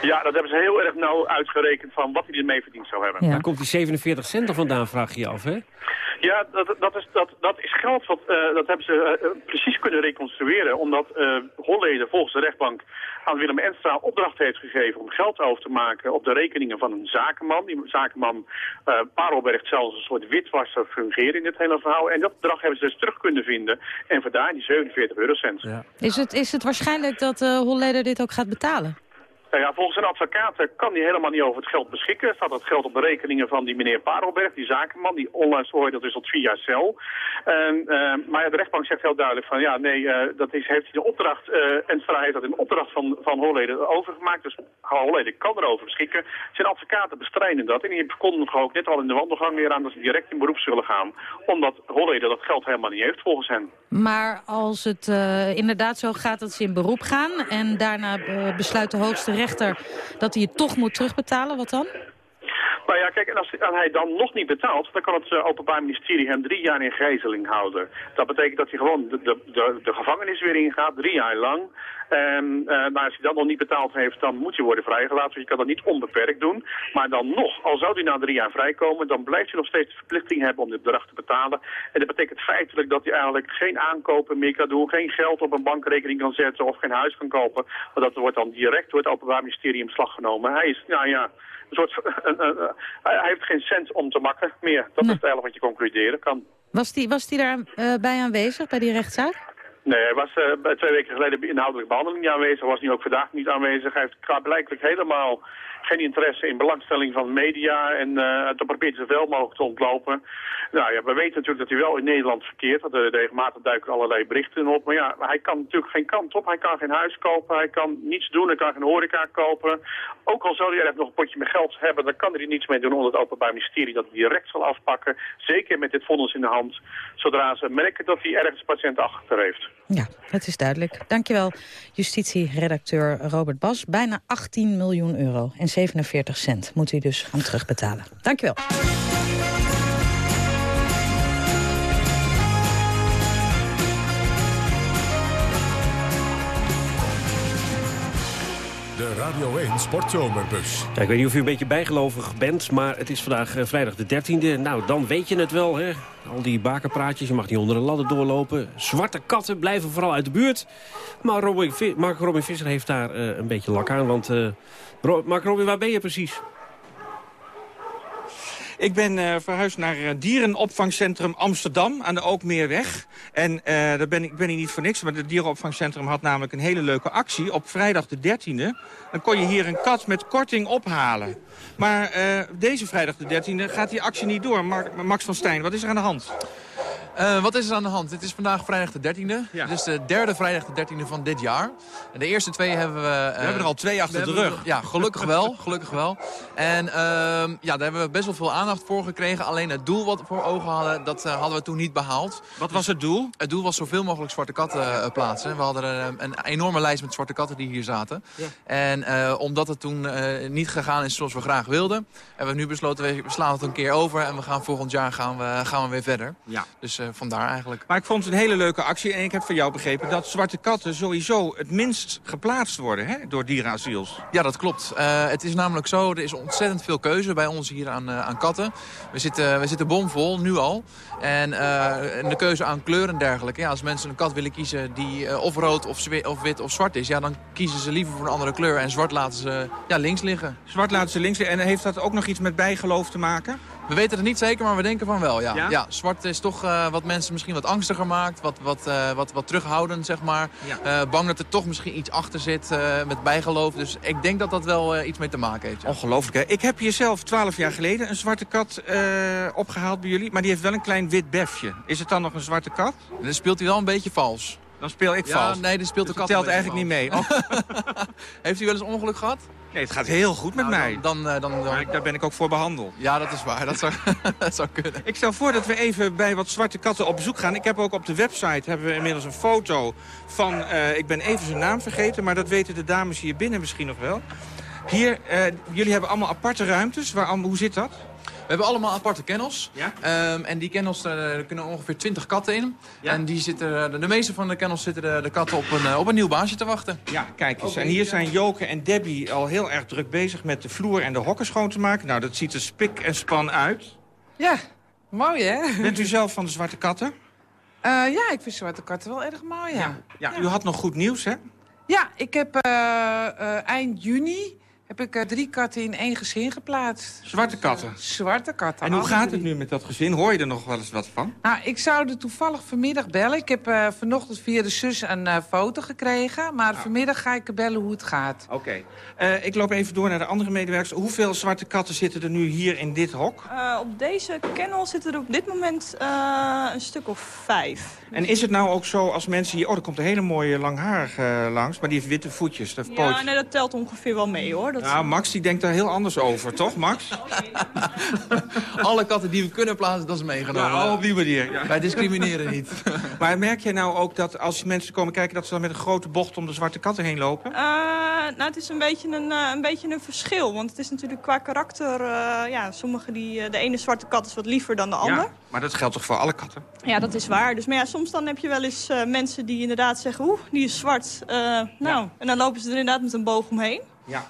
Ja, dat hebben ze heel erg nauw uitgerekend van wat hij ermee verdiend zou hebben. Daar komt die 47 cent er vandaan, vraag je je af, hè? Ja, dat, dat, is, dat, dat is geld wat, eh, dat hebben ze eh, precies kunnen reconstrueren. Omdat eh Holleder volgens de rechtbank aan Willem Enstra opdracht heeft gegeven om geld over te maken op de rekeningen van een zakenman. Die zakenman eh Parelberg zelfs een soort witwasser fungeerde in dit hele verhaal. En dat bedrag hebben ze dus terug kunnen vinden. En vandaar die 47 eurocent. Is het, is het waarschijnlijk dat eh Holleder dit ook gaat betalen? Ja, volgens een advocaat eh, kan hij helemaal niet over het geld beschikken. Staat dat geld op de rekeningen van die meneer Parelberg, die zakenman, die onlangs veroordeeld is tot vier jaar cel. En, eh, maar de rechtbank zegt heel duidelijk van ja, nee, eh, dat is, heeft hij de opdracht, eh Enstra heeft dat in opdracht van, van Holleder overgemaakt. Dus Holleder kan erover beschikken. Zijn advocaten bestrijden dat en die kondigen ook net al in de wandelgang weer aan dat ze direct in beroep zullen gaan. Omdat Holleder dat geld helemaal niet heeft volgens hen. Maar als het inderdaad zo gaat dat ze in beroep gaan... en daarna besluit de hoogste rechter dat hij het toch moet terugbetalen, wat dan? Nou ja, kijk, en als hij dan nog niet betaalt, dan kan het eh, Openbaar Ministerie hem drie jaar in gijzeling houden. Dat betekent dat hij gewoon de, de, de, gevangenis weer ingaat, drie jaar lang. En eh, nou, als hij dat nog niet betaald heeft, dan moet hij worden vrijgelaten. Dus je kan dat niet onbeperkt doen. Maar dan nog, al zou hij na drie jaar vrijkomen, dan blijft hij nog steeds de verplichting hebben om dit bedrag te betalen. En dat betekent feitelijk dat hij eigenlijk geen aankopen meer kan doen, geen geld op een bankrekening kan zetten of geen huis kan kopen. Want dat wordt dan direct door het Openbaar Ministerie in beslag genomen. Hij is, nou ja, een soort, [laughs] een- hij hij heeft geen cent om te makken meer. Dat is eigenlijk wat je concluderen kan. Was die, was die daar eh, bij aanwezig, bij die rechtszaak? Nee, hij was bij twee weken geleden bij inhoudelijke behandeling niet aanwezig. Hij was nu ook vandaag niet aanwezig. Hij heeft blijkbaar helemaal geen interesse in belangstelling van media. En eh dat probeert hij zoveel mogelijk te ontlopen. Nou ja, we weten natuurlijk dat hij wel in Nederland verkeert. Want er regelmatig duiken allerlei berichten op. Maar ja, hij kan natuurlijk geen kant op. Hij kan geen huis kopen. Hij kan niets doen. Hij kan geen horeca kopen. Ook al zou hij ergens nog een potje met geld hebben, dan kan hij er niets mee doen onder het Openbaar Ministerie dat hij direct zal afpakken. Zeker met dit vonnis in de hand. Zodra ze merken dat hij ergens patiënt achter heeft. Ja, het is duidelijk. Dankjewel, justitieredacteur Robert Bas. Bijna 18 miljoen euro en 47 cent moet hij dus gaan terugbetalen. Dankjewel. De Radio Radio 1 Sportzomerbus. Ja, ik weet niet of u een beetje bijgelovig bent, maar het is vandaag eh, vrijdag de 13e. Nou, dan weet je het wel, hè. Al die bakenpraatjes, je mag niet onder de ladder doorlopen. Zwarte katten blijven vooral uit de buurt. Maar Robin, Mark Robin Visser heeft daar eh, een beetje lak aan. Want, eh, Ro- Mark Robin, waar ben je precies? Ik ben eh, verhuisd naar eh, dierenopvangcentrum Amsterdam aan de Ookmeerweg. En eh, daar ben ik, ben hier niet voor niks, maar het dierenopvangcentrum had namelijk een hele leuke actie. Op vrijdag de 13e, dan kon je hier een kat met korting ophalen. Maar deze vrijdag de 13e gaat die actie niet door. Max van Stijn, wat is er aan de hand? Wat is er aan de hand? Het is vandaag vrijdag de 13e. Ja. Dus de derde vrijdag de 13e van dit jaar. En de eerste twee hebben we... eh, hebben er al twee achter we de rug. Ja, gelukkig wel. Gelukkig wel. En ehm, ja, daar hebben we best wel veel aandacht voor gekregen. Alleen het doel wat we voor ogen hadden, dat eh, hadden we toen niet behaald. Wat was het doel? Het doel was zoveel mogelijk zwarte katten eh, plaatsen. We hadden eh, een enorme lijst met zwarte katten die hier zaten. Ja. En omdat het toen niet gegaan is zoals we graag wilden... hebben we nu besloten, we slaan het een keer over... en we gaan volgend jaar gaan we, gaan we weer verder. Ja. Dus vandaar eigenlijk. Maar ik vond het een hele leuke actie en ik heb van jou begrepen dat zwarte katten sowieso het minst geplaatst worden hè, door dierenasiels. Ja, dat klopt. Het is namelijk zo, er is ontzettend veel keuze bij ons hier aan, aan katten. We zitten, we zitten bomvol, nu al. En, eh, de keuze aan kleur en dergelijke. Ja, als mensen een kat willen kiezen die eh, of rood of, of wit of zwart is... Ja, dan kiezen ze liever voor een andere kleur. En zwart laten ze ja, links liggen. Zwart laten ze links liggen. En heeft dat ook nog iets met bijgeloof te maken? We weten het niet zeker, maar we denken van wel, ja. Ja? ja? zwart is toch eh, wat mensen misschien wat angstiger maakt. Wat, wat, eh, wat, wat terughoudend, zeg maar. Ja. Eh, bang dat er toch misschien iets achter zit met bijgeloof. Dus ik denk dat dat wel iets mee te maken heeft. ja. Ongelooflijk, hè? Ik heb hier zelf twaalf jaar geleden een zwarte kat eh, opgehaald bij jullie. Maar die heeft wel een klein wit befje. Is het dan nog een zwarte kat? Dan speelt hij wel een beetje vals. Dan speel ik Ja, vals. nee, dan speelt de Dus kat het telt eigenlijk niet mee. Oh, [laughs] Heeft u wel eens ongeluk gehad? nee, het gaat heel goed met Nou, mij. Dan, dan, eh, dan, dan- Maar ik- daar ben ik ook voor behandeld. Ja, dat is waar. Dat zou, [laughs] dat zou kunnen. Ik stel voor dat we even bij wat zwarte katten op bezoek gaan. Ik heb ook op de website hebben we inmiddels een foto van... eh, ik ben even zijn naam vergeten, maar dat weten de dames hier binnen misschien nog wel. Hier, eh, jullie hebben allemaal aparte ruimtes. Waar, hoe zit dat? We hebben allemaal aparte kennels. Ja? Ehm, en die kennels, eh, er kunnen ongeveer 20 katten in. Ja. En die zitten, de, de meeste van de kennels zitten de, de katten op een, eh, op een nieuw baasje te wachten. Ja, kijk eens. En hier zijn Joke en Debbie al heel erg druk bezig met de vloer en de hokken schoon te maken. Nou, dat ziet er spik en span uit. Ja, mooi hè? Bent u zelf van de zwarte katten? Eh, ja, ik vind zwarte katten wel erg mooi, ja. Ja, u had nog goed nieuws, hè? Ja, ik heb eh, eh, eind juni heb ik, eh, drie katten in één gezin geplaatst. Zwarte katten. Zwarte katten. En hoe gaat drie. het nu met dat gezin? Hoor je er nog wel eens wat van? Nou, ik zou er toevallig vanmiddag bellen. Ik heb eh, vanochtend via de zus een eh, foto gekregen. Maar Ah. vanmiddag ga ik bellen hoe het gaat. Oké. Eh, ik loop even door naar de andere medewerkers. Hoeveel zwarte katten zitten er nu hier in dit hok? Eh, op deze kennel zitten er op dit moment eh, een stuk of vijf. En is het nou ook zo als mensen hier... Oh, er komt een hele mooie langharige langs, maar die heeft witte voetjes. Ja, pootjes. nee, dat telt ongeveer wel mee hoor. Dat... Nou, Max die denkt daar heel anders over, toch Max? [laughs] Alle katten die we kunnen plaatsen, dat is meegenomen. Ja, op die manier. Ja. Wij discrimineren niet. [laughs] Maar merk jij nou ook dat als mensen komen kijken... dat ze dan met een grote bocht om de zwarte katten heen lopen? Eh, nou, het is een beetje een, eh, een beetje een verschil. Want het is natuurlijk qua karakter... eh, ja, sommige die... de ene zwarte kat is wat liever dan de ander. Ja, maar dat geldt toch voor alle katten? Ja, dat is waar. Dus, maar ja, soms dan heb je wel eens eh, mensen die inderdaad zeggen... oeh, die is zwart. Eh, nou, en dan lopen ze er inderdaad met een boog omheen. Ja.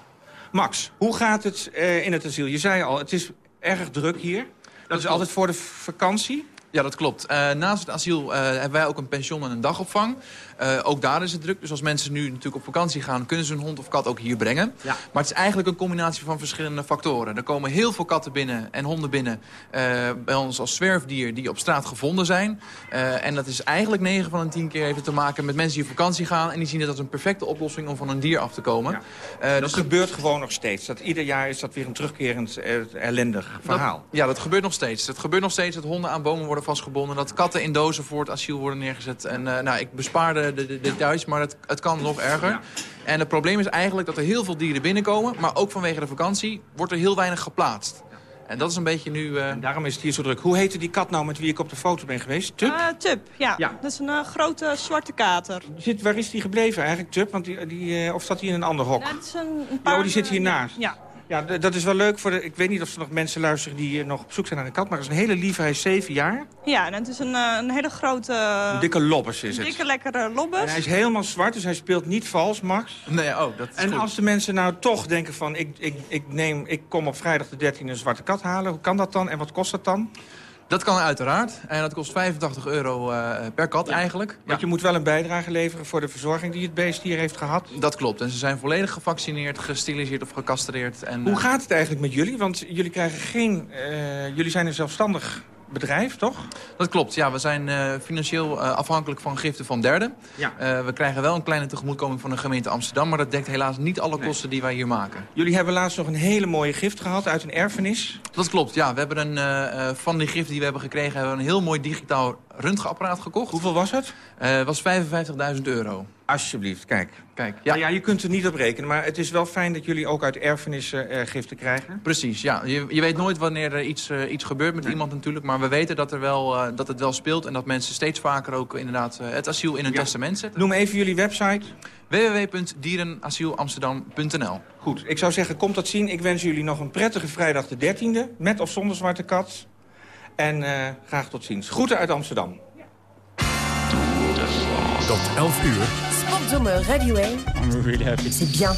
Max, hoe gaat het eh, in het asiel? Je zei al, het is erg druk hier. Dat is altijd voor de vakantie. Ja, dat klopt. Eh, naast het asiel eh, hebben wij ook een pension en een dagopvang. Eh, ook daar is het druk. Dus als mensen nu natuurlijk op vakantie gaan... kunnen ze een hond of kat ook hier brengen. Ja. Maar het is eigenlijk een combinatie van verschillende factoren. Er komen heel veel katten binnen en honden binnen... eh, bij ons als zwerfdier die op straat gevonden zijn. Eh, en dat is eigenlijk 9 van de 10 keer even te maken met mensen die op vakantie gaan... en die zien het als een perfecte oplossing om van een dier af te komen. Eh, dat dus gebeurt gewoon nog steeds. Dat ieder jaar is dat weer een terugkerend ellendig verhaal. Dat- ja, dat gebeurt nog steeds. Het gebeurt nog steeds dat honden aan bomen worden vastgebonden. Dat katten in dozen voor het asiel worden neergezet. En nou, ik bespaar de, de, de details, maar het, het kan nog erger. En het probleem is eigenlijk dat er heel veel dieren binnenkomen. Maar ook vanwege de vakantie wordt er heel weinig geplaatst. En dat is een beetje nu... eh, En daarom is het hier zo druk. Hoe heette die kat nou met wie ik op de foto ben geweest? Tup? Eh, Tup, ja. Ja. Dat is een eh, grote zwarte kater. Zit, waar is die gebleven eigenlijk, Tup? Want die, die, eh, of zat hij in een ander hok? Nou, het is een, een paar, Oh, die zit eh, hiernaast. Ja. Ja, dat is wel leuk voor de... Ik weet niet of er nog mensen luisteren die eh, nog op zoek zijn naar een kat. Maar het is een hele lieve, hij is zeven jaar. Ja, en het is een, eh, een hele grote... Een dikke lobbers is het. dikke, lekkere lobbes. En hij is helemaal zwart, dus hij speelt niet vals, Max. Nee, oh, dat is En goed. als de mensen nou toch denken van... Ik, ik, ik, neem, ik kom op vrijdag de 13e een zwarte kat halen. Hoe kan dat dan en wat kost dat dan? Dat kan uiteraard. En dat kost 85 euro eh, per kat eigenlijk. Want je moet wel een bijdrage leveren voor de verzorging die het beest hier heeft gehad. Dat klopt. En ze zijn volledig gevaccineerd, gestiliseerd of gecastreerd. En, Hoe eh, gaat het eigenlijk met jullie? Want jullie krijgen geen... eh, jullie zijn een zelfstandig bedrijf, toch? Dat klopt, ja. We zijn eh, financieel eh, afhankelijk van giften van derden. Ja. Eh, we krijgen wel een kleine tegemoetkoming van de gemeente Amsterdam... maar dat dekt helaas niet alle kosten die wij hier maken. Jullie hebben laatst nog een hele mooie gift gehad uit een erfenis. Dat klopt, ja. We hebben een, van die gift die we hebben gekregen... hebben we een heel mooi digitaal röntgenapparaat gekocht. Hoeveel was het? Het was 55.000 euro. Alsjeblieft, kijk. Kijk, Ja. ja. ja, je kunt er niet op rekenen, maar het is wel fijn dat jullie ook uit erfenissen eh, giften krijgen. Precies, ja. Je, je weet nooit wanneer er iets, eh, iets gebeurt met iemand natuurlijk. Maar we weten dat, er wel, eh, dat het wel speelt. En dat mensen steeds vaker ook inderdaad eh, het asiel in hun Ja. testament zetten. Noem even jullie website. www.dierenasielamsterdam.nl Goed, ik zou zeggen, komt dat zien. Ik wens jullie nog een prettige vrijdag de 13e, met of zonder zwarte kat. En eh, graag tot ziens. Groeten uit Amsterdam. Tot 11 uur. Radio C'est bien.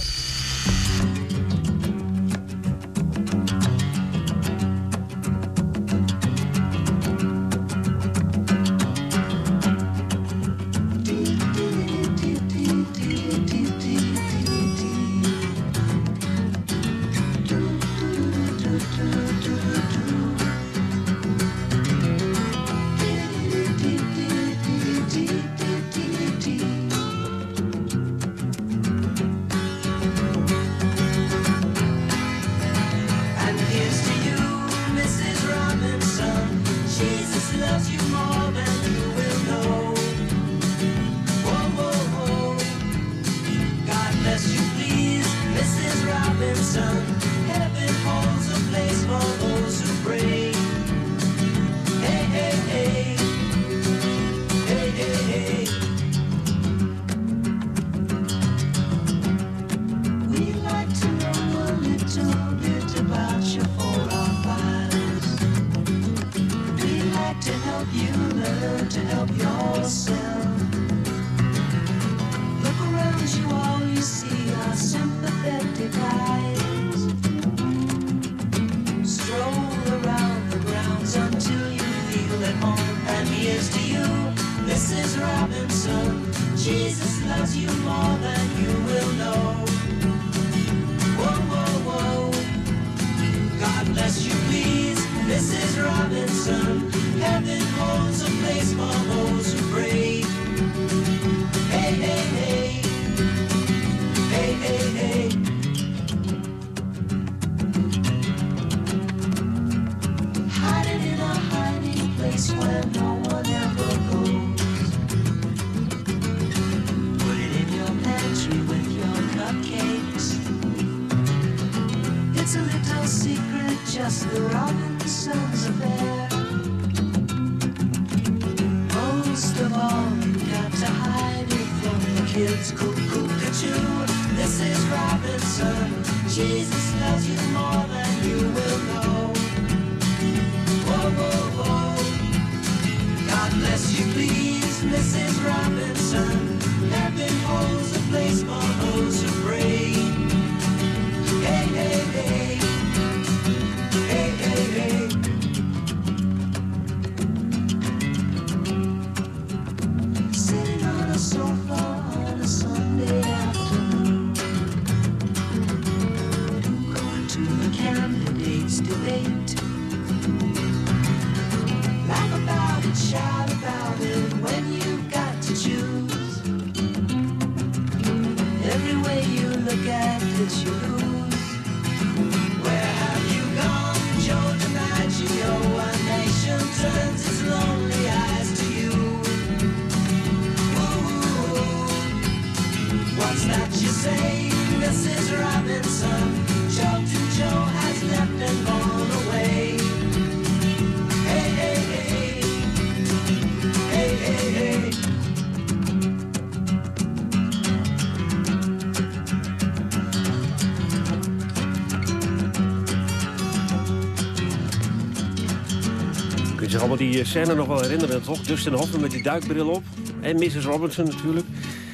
Die scène nog wel herinneren, toch? Dustin Hoffman met die duikbril op. En Mrs. Robinson natuurlijk.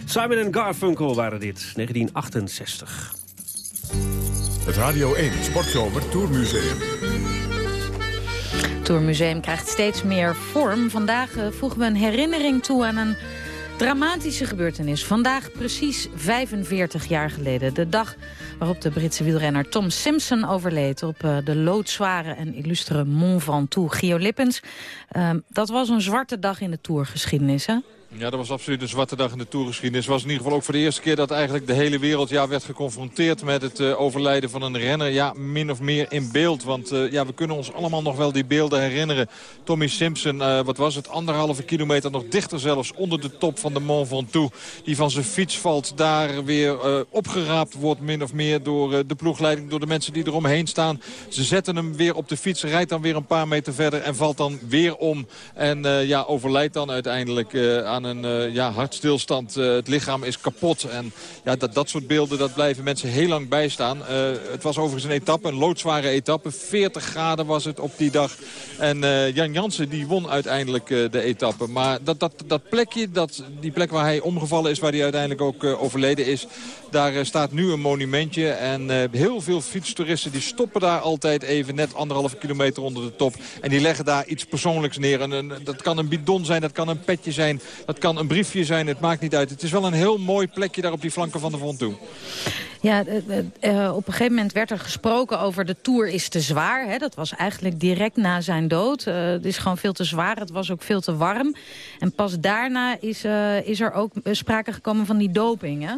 Simon en Garfunkel waren dit, 1968. Het Radio 1 Sportzomer Tourmuseum. Het Tourmuseum krijgt steeds meer vorm. Vandaag eh, voegen we een herinnering toe aan een dramatische gebeurtenis. Vandaag precies 45 jaar geleden. De dag waarop de Britse wielrenner Tom Simpson overleed... op eh, de loodzware en illustere Mont Ventoux. Gio Lippens, eh, dat was een zwarte dag in de Tourgeschiedenis, hè? Ja, dat was absoluut een zwarte dag in de toergeschiedenis. Was in ieder geval ook voor de eerste keer dat eigenlijk de hele wereld ja, werd geconfronteerd met het eh, overlijden van een renner. Ja, min of meer in beeld. Want eh, ja, we kunnen ons allemaal nog wel die beelden herinneren. Tommy Simpson, eh, wat was het, anderhalve kilometer nog dichter zelfs onder de top van de Mont Ventoux. Die van zijn fiets valt, daar weer opgeraapt wordt min of meer door de ploegleiding, door de mensen die eromheen staan. Ze zetten hem weer op de fiets, rijdt dan weer een paar meter verder en valt dan weer om. En ja, overlijdt dan uiteindelijk aan een uh, ja, hartstilstand. Uh, het lichaam is kapot. En ja, dat, dat soort beelden dat blijven mensen heel lang bijstaan. Uh, het was overigens een etappe, een loodzware etappe. 40 graden was het op die dag. En Jan Jansen die won uiteindelijk de etappe. Maar dat, dat, dat plekje, dat, die plek waar hij omgevallen is... waar hij uiteindelijk ook overleden is... Daar staat nu een monumentje en heel veel fietstoeristen die stoppen daar altijd even net anderhalve kilometer onder de top. En die leggen daar iets persoonlijks neer. En, dat kan een bidon zijn, dat kan een petje zijn, dat kan een briefje zijn, het maakt niet uit. Het is wel een heel mooi plekje daar op die flanken van de Vond toe. Ja, uh, op een gegeven moment werd er gesproken over de Tour is te zwaar. Hè? Dat was eigenlijk direct na zijn dood. Het is gewoon veel te zwaar, het was ook veel te warm. En pas daarna is, is er ook sprake gekomen van die doping, hè?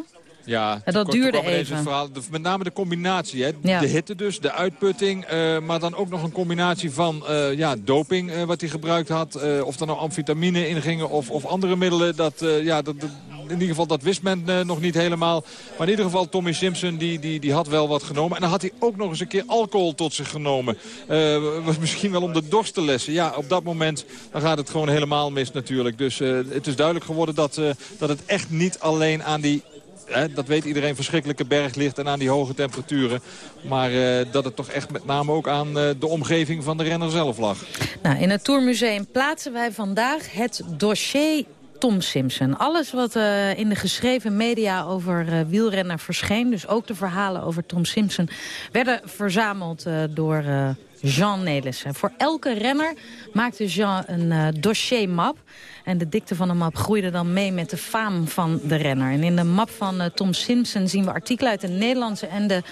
Ja, en dat duurde even. Verhaal, de, met name de combinatie. Hè? Ja. De hitte dus, de uitputting. Uh, maar dan ook nog een combinatie van uh, ja, doping uh, wat hij gebruikt had. of er nou amfetamine in gingen of, of andere middelen. Dat, ja, dat, in ieder geval, dat wist men nog niet helemaal. Maar in ieder geval, Tommy Simpson die, die, die had wel wat genomen. En dan had hij ook nog eens een keer alcohol tot zich genomen. misschien wel om de dorst te lessen. Ja, op dat moment dan gaat het gewoon helemaal mis natuurlijk. Dus het is duidelijk geworden dat, dat het echt niet alleen aan die Dat weet iedereen, verschrikkelijke berg ligt en aan die hoge temperaturen. Maar uh, dat het toch echt met name ook aan uh, de omgeving van de renner zelf lag. Nou, in het Tourmuseum plaatsen wij vandaag het dossier Tom Simpson. Alles wat uh, in de geschreven media over wielrenner verscheen... dus ook de verhalen over Tom Simpson... werden verzameld door Jean Nelissen. Voor elke renner maakte Jean een dossiermap... En de dikte van de map groeide dan mee met de faam van de renner. En in de map van uh, Tom Simpson zien we artikelen uit de Nederlandse en de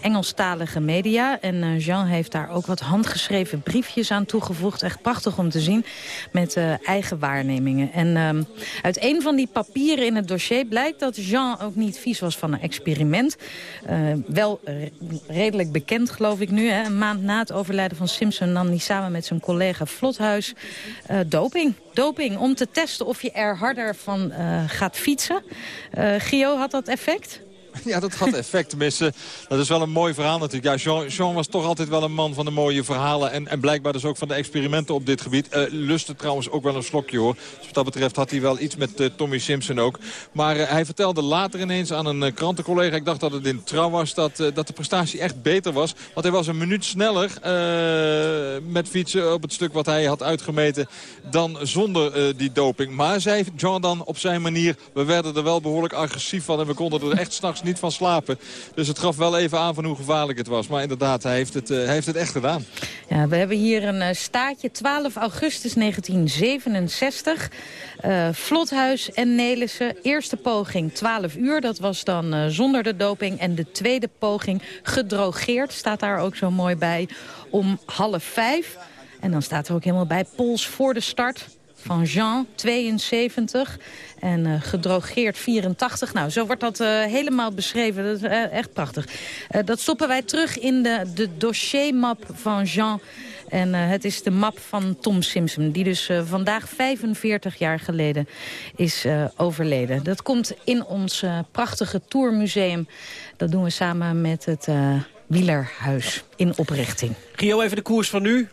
Engelstalige media. En uh, Jean heeft daar ook wat handgeschreven briefjes aan toegevoegd. Echt prachtig om te zien met uh, eigen waarnemingen. En ehm, uit een van die papieren in het dossier blijkt dat Jean ook niet vies was van een experiment. wel redelijk bekend geloof ik nu. Hè. Een maand na het overlijden van Simpson nam hij samen met zijn collega Vlothuis doping. Doping om te testen of je er harder van uh, gaat fietsen. Uh, Gio, had dat effect? [laughs] Ja, dat had effect. Tenminste, dat is wel een mooi verhaal natuurlijk. Ja, Jean, was toch altijd wel een man van de mooie verhalen. En, en blijkbaar dus ook van de experimenten op dit gebied. Uh, lustte trouwens ook wel een slokje hoor. Dus wat dat betreft had hij wel iets met uh, Tommy Simpson ook. Maar uh, hij vertelde later ineens aan een krantencollega... ik dacht dat het in trouw was, dat, dat de prestatie echt beter was. Want hij was een minuut sneller met fietsen op het stuk wat hij had uitgemeten... dan zonder die doping. Maar zei Jean dan op zijn manier... we werden er wel behoorlijk agressief van en we konden er echt s'nachts niet van slapen. Dus het gaf wel even aan van hoe gevaarlijk het was. Maar inderdaad, hij heeft het, hij heeft het echt gedaan. Ja, we hebben hier een uh, staatje 12 augustus 1967. Uh, Vlothuis en Nelissen. Eerste poging 12 uur, dat was dan zonder de doping. En de tweede poging gedrogeerd, staat daar ook zo mooi bij, om half vijf. En dan staat er ook helemaal bij, pols voor de start van Jean, 72. En uh, gedrogeerd 84. Nou, zo wordt dat uh, helemaal beschreven. Dat is uh, echt prachtig. dat stoppen wij terug in de, de dossiermap van Jean. En het is de map van Tom Simpson, die dus vandaag 45 jaar geleden is overleden. Dat komt in ons prachtige tourmuseum. Dat doen we samen met het Wielerhuis in oprichting. Gio, even de koers van nu.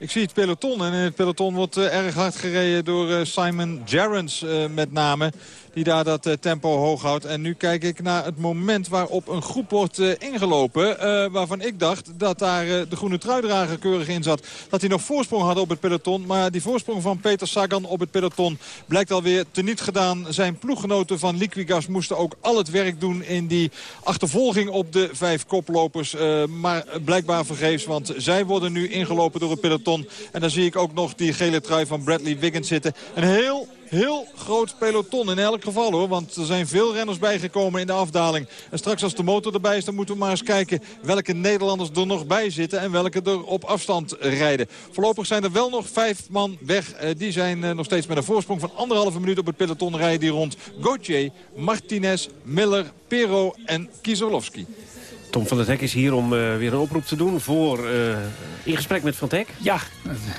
Ik zie het peloton en het peloton wordt eh, erg hard gereden door eh, Simon Gerrans eh, met name. Die daar dat tempo hoog houdt. En nu kijk ik naar het moment waarop een groep wordt ingelopen. waarvan ik dacht dat daar de groene truidrager keurig in zat. Dat hij nog voorsprong had op het peloton. Maar die voorsprong van Peter Sagan op het peloton blijkt alweer teniet gedaan. Zijn ploeggenoten van Liquigas moesten ook al het werk doen in die achtervolging op de vijf koplopers. Maar blijkbaar vergeefs, want zij worden nu ingelopen door het peloton. En dan zie ik ook nog die gele trui van Bradley Wiggins zitten. Een heel heel groot peloton in elk geval hoor. Want er zijn veel renners bijgekomen in de afdaling. En straks als de motor erbij is, dan moeten we maar eens kijken welke Nederlanders er nog bij zitten. En welke er op afstand rijden. Voorlopig zijn er wel nog vijf man weg. Eh, die zijn eh, nog steeds met een voorsprong van anderhalve minuut op het peloton rijden. Die rond Gauthier, Martinez, Miller, Pero en Kieserlowski. Tom van der Hek is hier om eh, weer een oproep te doen voor eh, in gesprek met Van het Hek. Ja,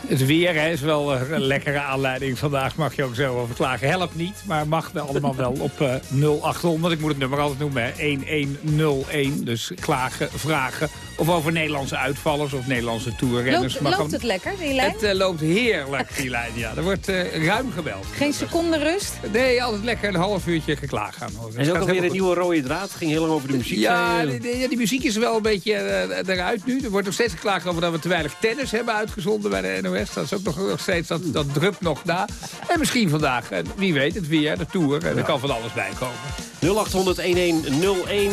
het weer hè, is wel eh, een lekkere aanleiding. Vandaag mag je ook zo over klagen. Helpt niet, maar mag wel allemaal wel op eh 0800. Ik moet het nummer altijd noemen, hè, 1101. Dus klagen, vragen. Of over Nederlandse uitvallers of Nederlandse toerrenners. Loopt, loopt het lekker, die lijn? Het loopt heerlijk, die lijn. Ja, er wordt eh, ruim gebeld. Geen seconde rust? Nee, altijd lekker een half uurtje geklaagd gaan. hoor. Er is Het ook alweer een goed. nieuwe rode draad. Het ging heel lang over de muziek. Ja, die- die muziek is wel een beetje eh, eruit nu. Er wordt nog steeds geklaagd over dat we te weinig tennis hebben uitgezonden bij de NOS. Dat is ook nog, nog steeds, dat, dat drupt nog na. En misschien vandaag, wie weet, het weer, de Tour. En er kan van alles bij komen.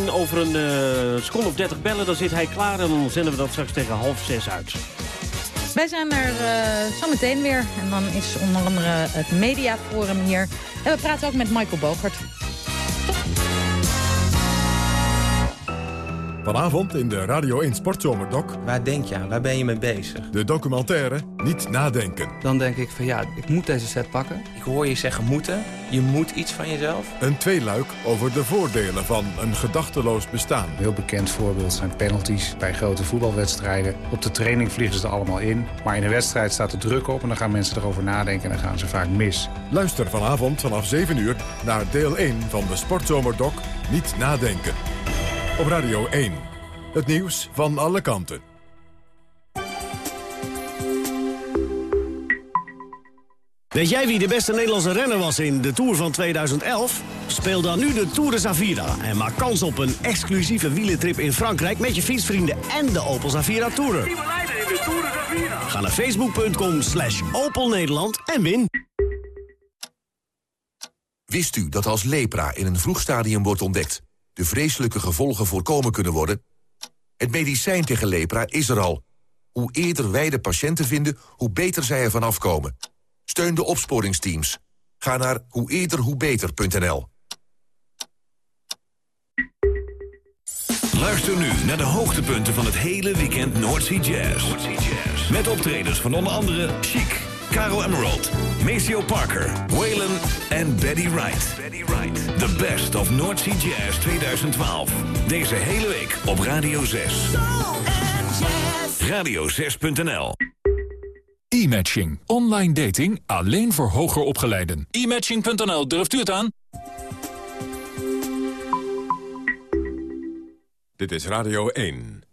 0800-1101 over een eh, seconde of 30 bellen. Dan zit hij klaar en dan zenden we dat straks tegen half zes uit. Wij zijn er eh, zo meteen weer. En dan is onder andere het Mediaforum hier. En we praten ook met Michael Bogert. Vanavond in de Radio 1 Sportzomerdok. Waar denk je aan? Waar ben je mee bezig? De documentaire Niet Nadenken. Dan denk ik van ja, ik moet deze set pakken. Ik hoor je zeggen moeten. Je moet iets van jezelf. Een tweeluik over de voordelen van een gedachteloos bestaan. Een heel bekend voorbeeld zijn penalties bij grote voetbalwedstrijden. Op de training vliegen ze er allemaal in. Maar in een wedstrijd staat er druk op en dan gaan mensen erover nadenken en dan gaan ze vaak mis. Luister vanavond vanaf 7 uur naar deel 1 van de Sportzomerdok Niet Nadenken. Op Radio 1. Het nieuws van alle kanten. Weet jij wie de beste Nederlandse renner was in de Tour van 2011? Speel dan nu de Tour de Zavira en maak kans op een exclusieve wielentrip in Frankrijk... met je fietsvrienden en de Opel Zavira Tourer. Ga naar facebook.com slash Opel Nederland en win. Wist u dat als lepra in een vroeg stadium wordt ontdekt... de vreselijke gevolgen voorkomen kunnen worden? Het medicijn tegen lepra is er al. Hoe eerder wij de patiënten vinden, hoe beter zij ervan afkomen. Steun de opsporingsteams. Ga naar hoe eerder hoe beter.nl. Luister nu naar de hoogtepunten van het hele weekend Noordsea Jazz. Met optredens van onder andere Chic, Caro Emerald, Maceo Parker, Waylon en Betty Wright. The best of Noordsea Jazz 2012. Deze hele week op Radio 6. Radio6.nl E-matching. Online dating alleen voor hoger opgeleiden. E-matching.nl, durft u het aan? Dit is Radio 1.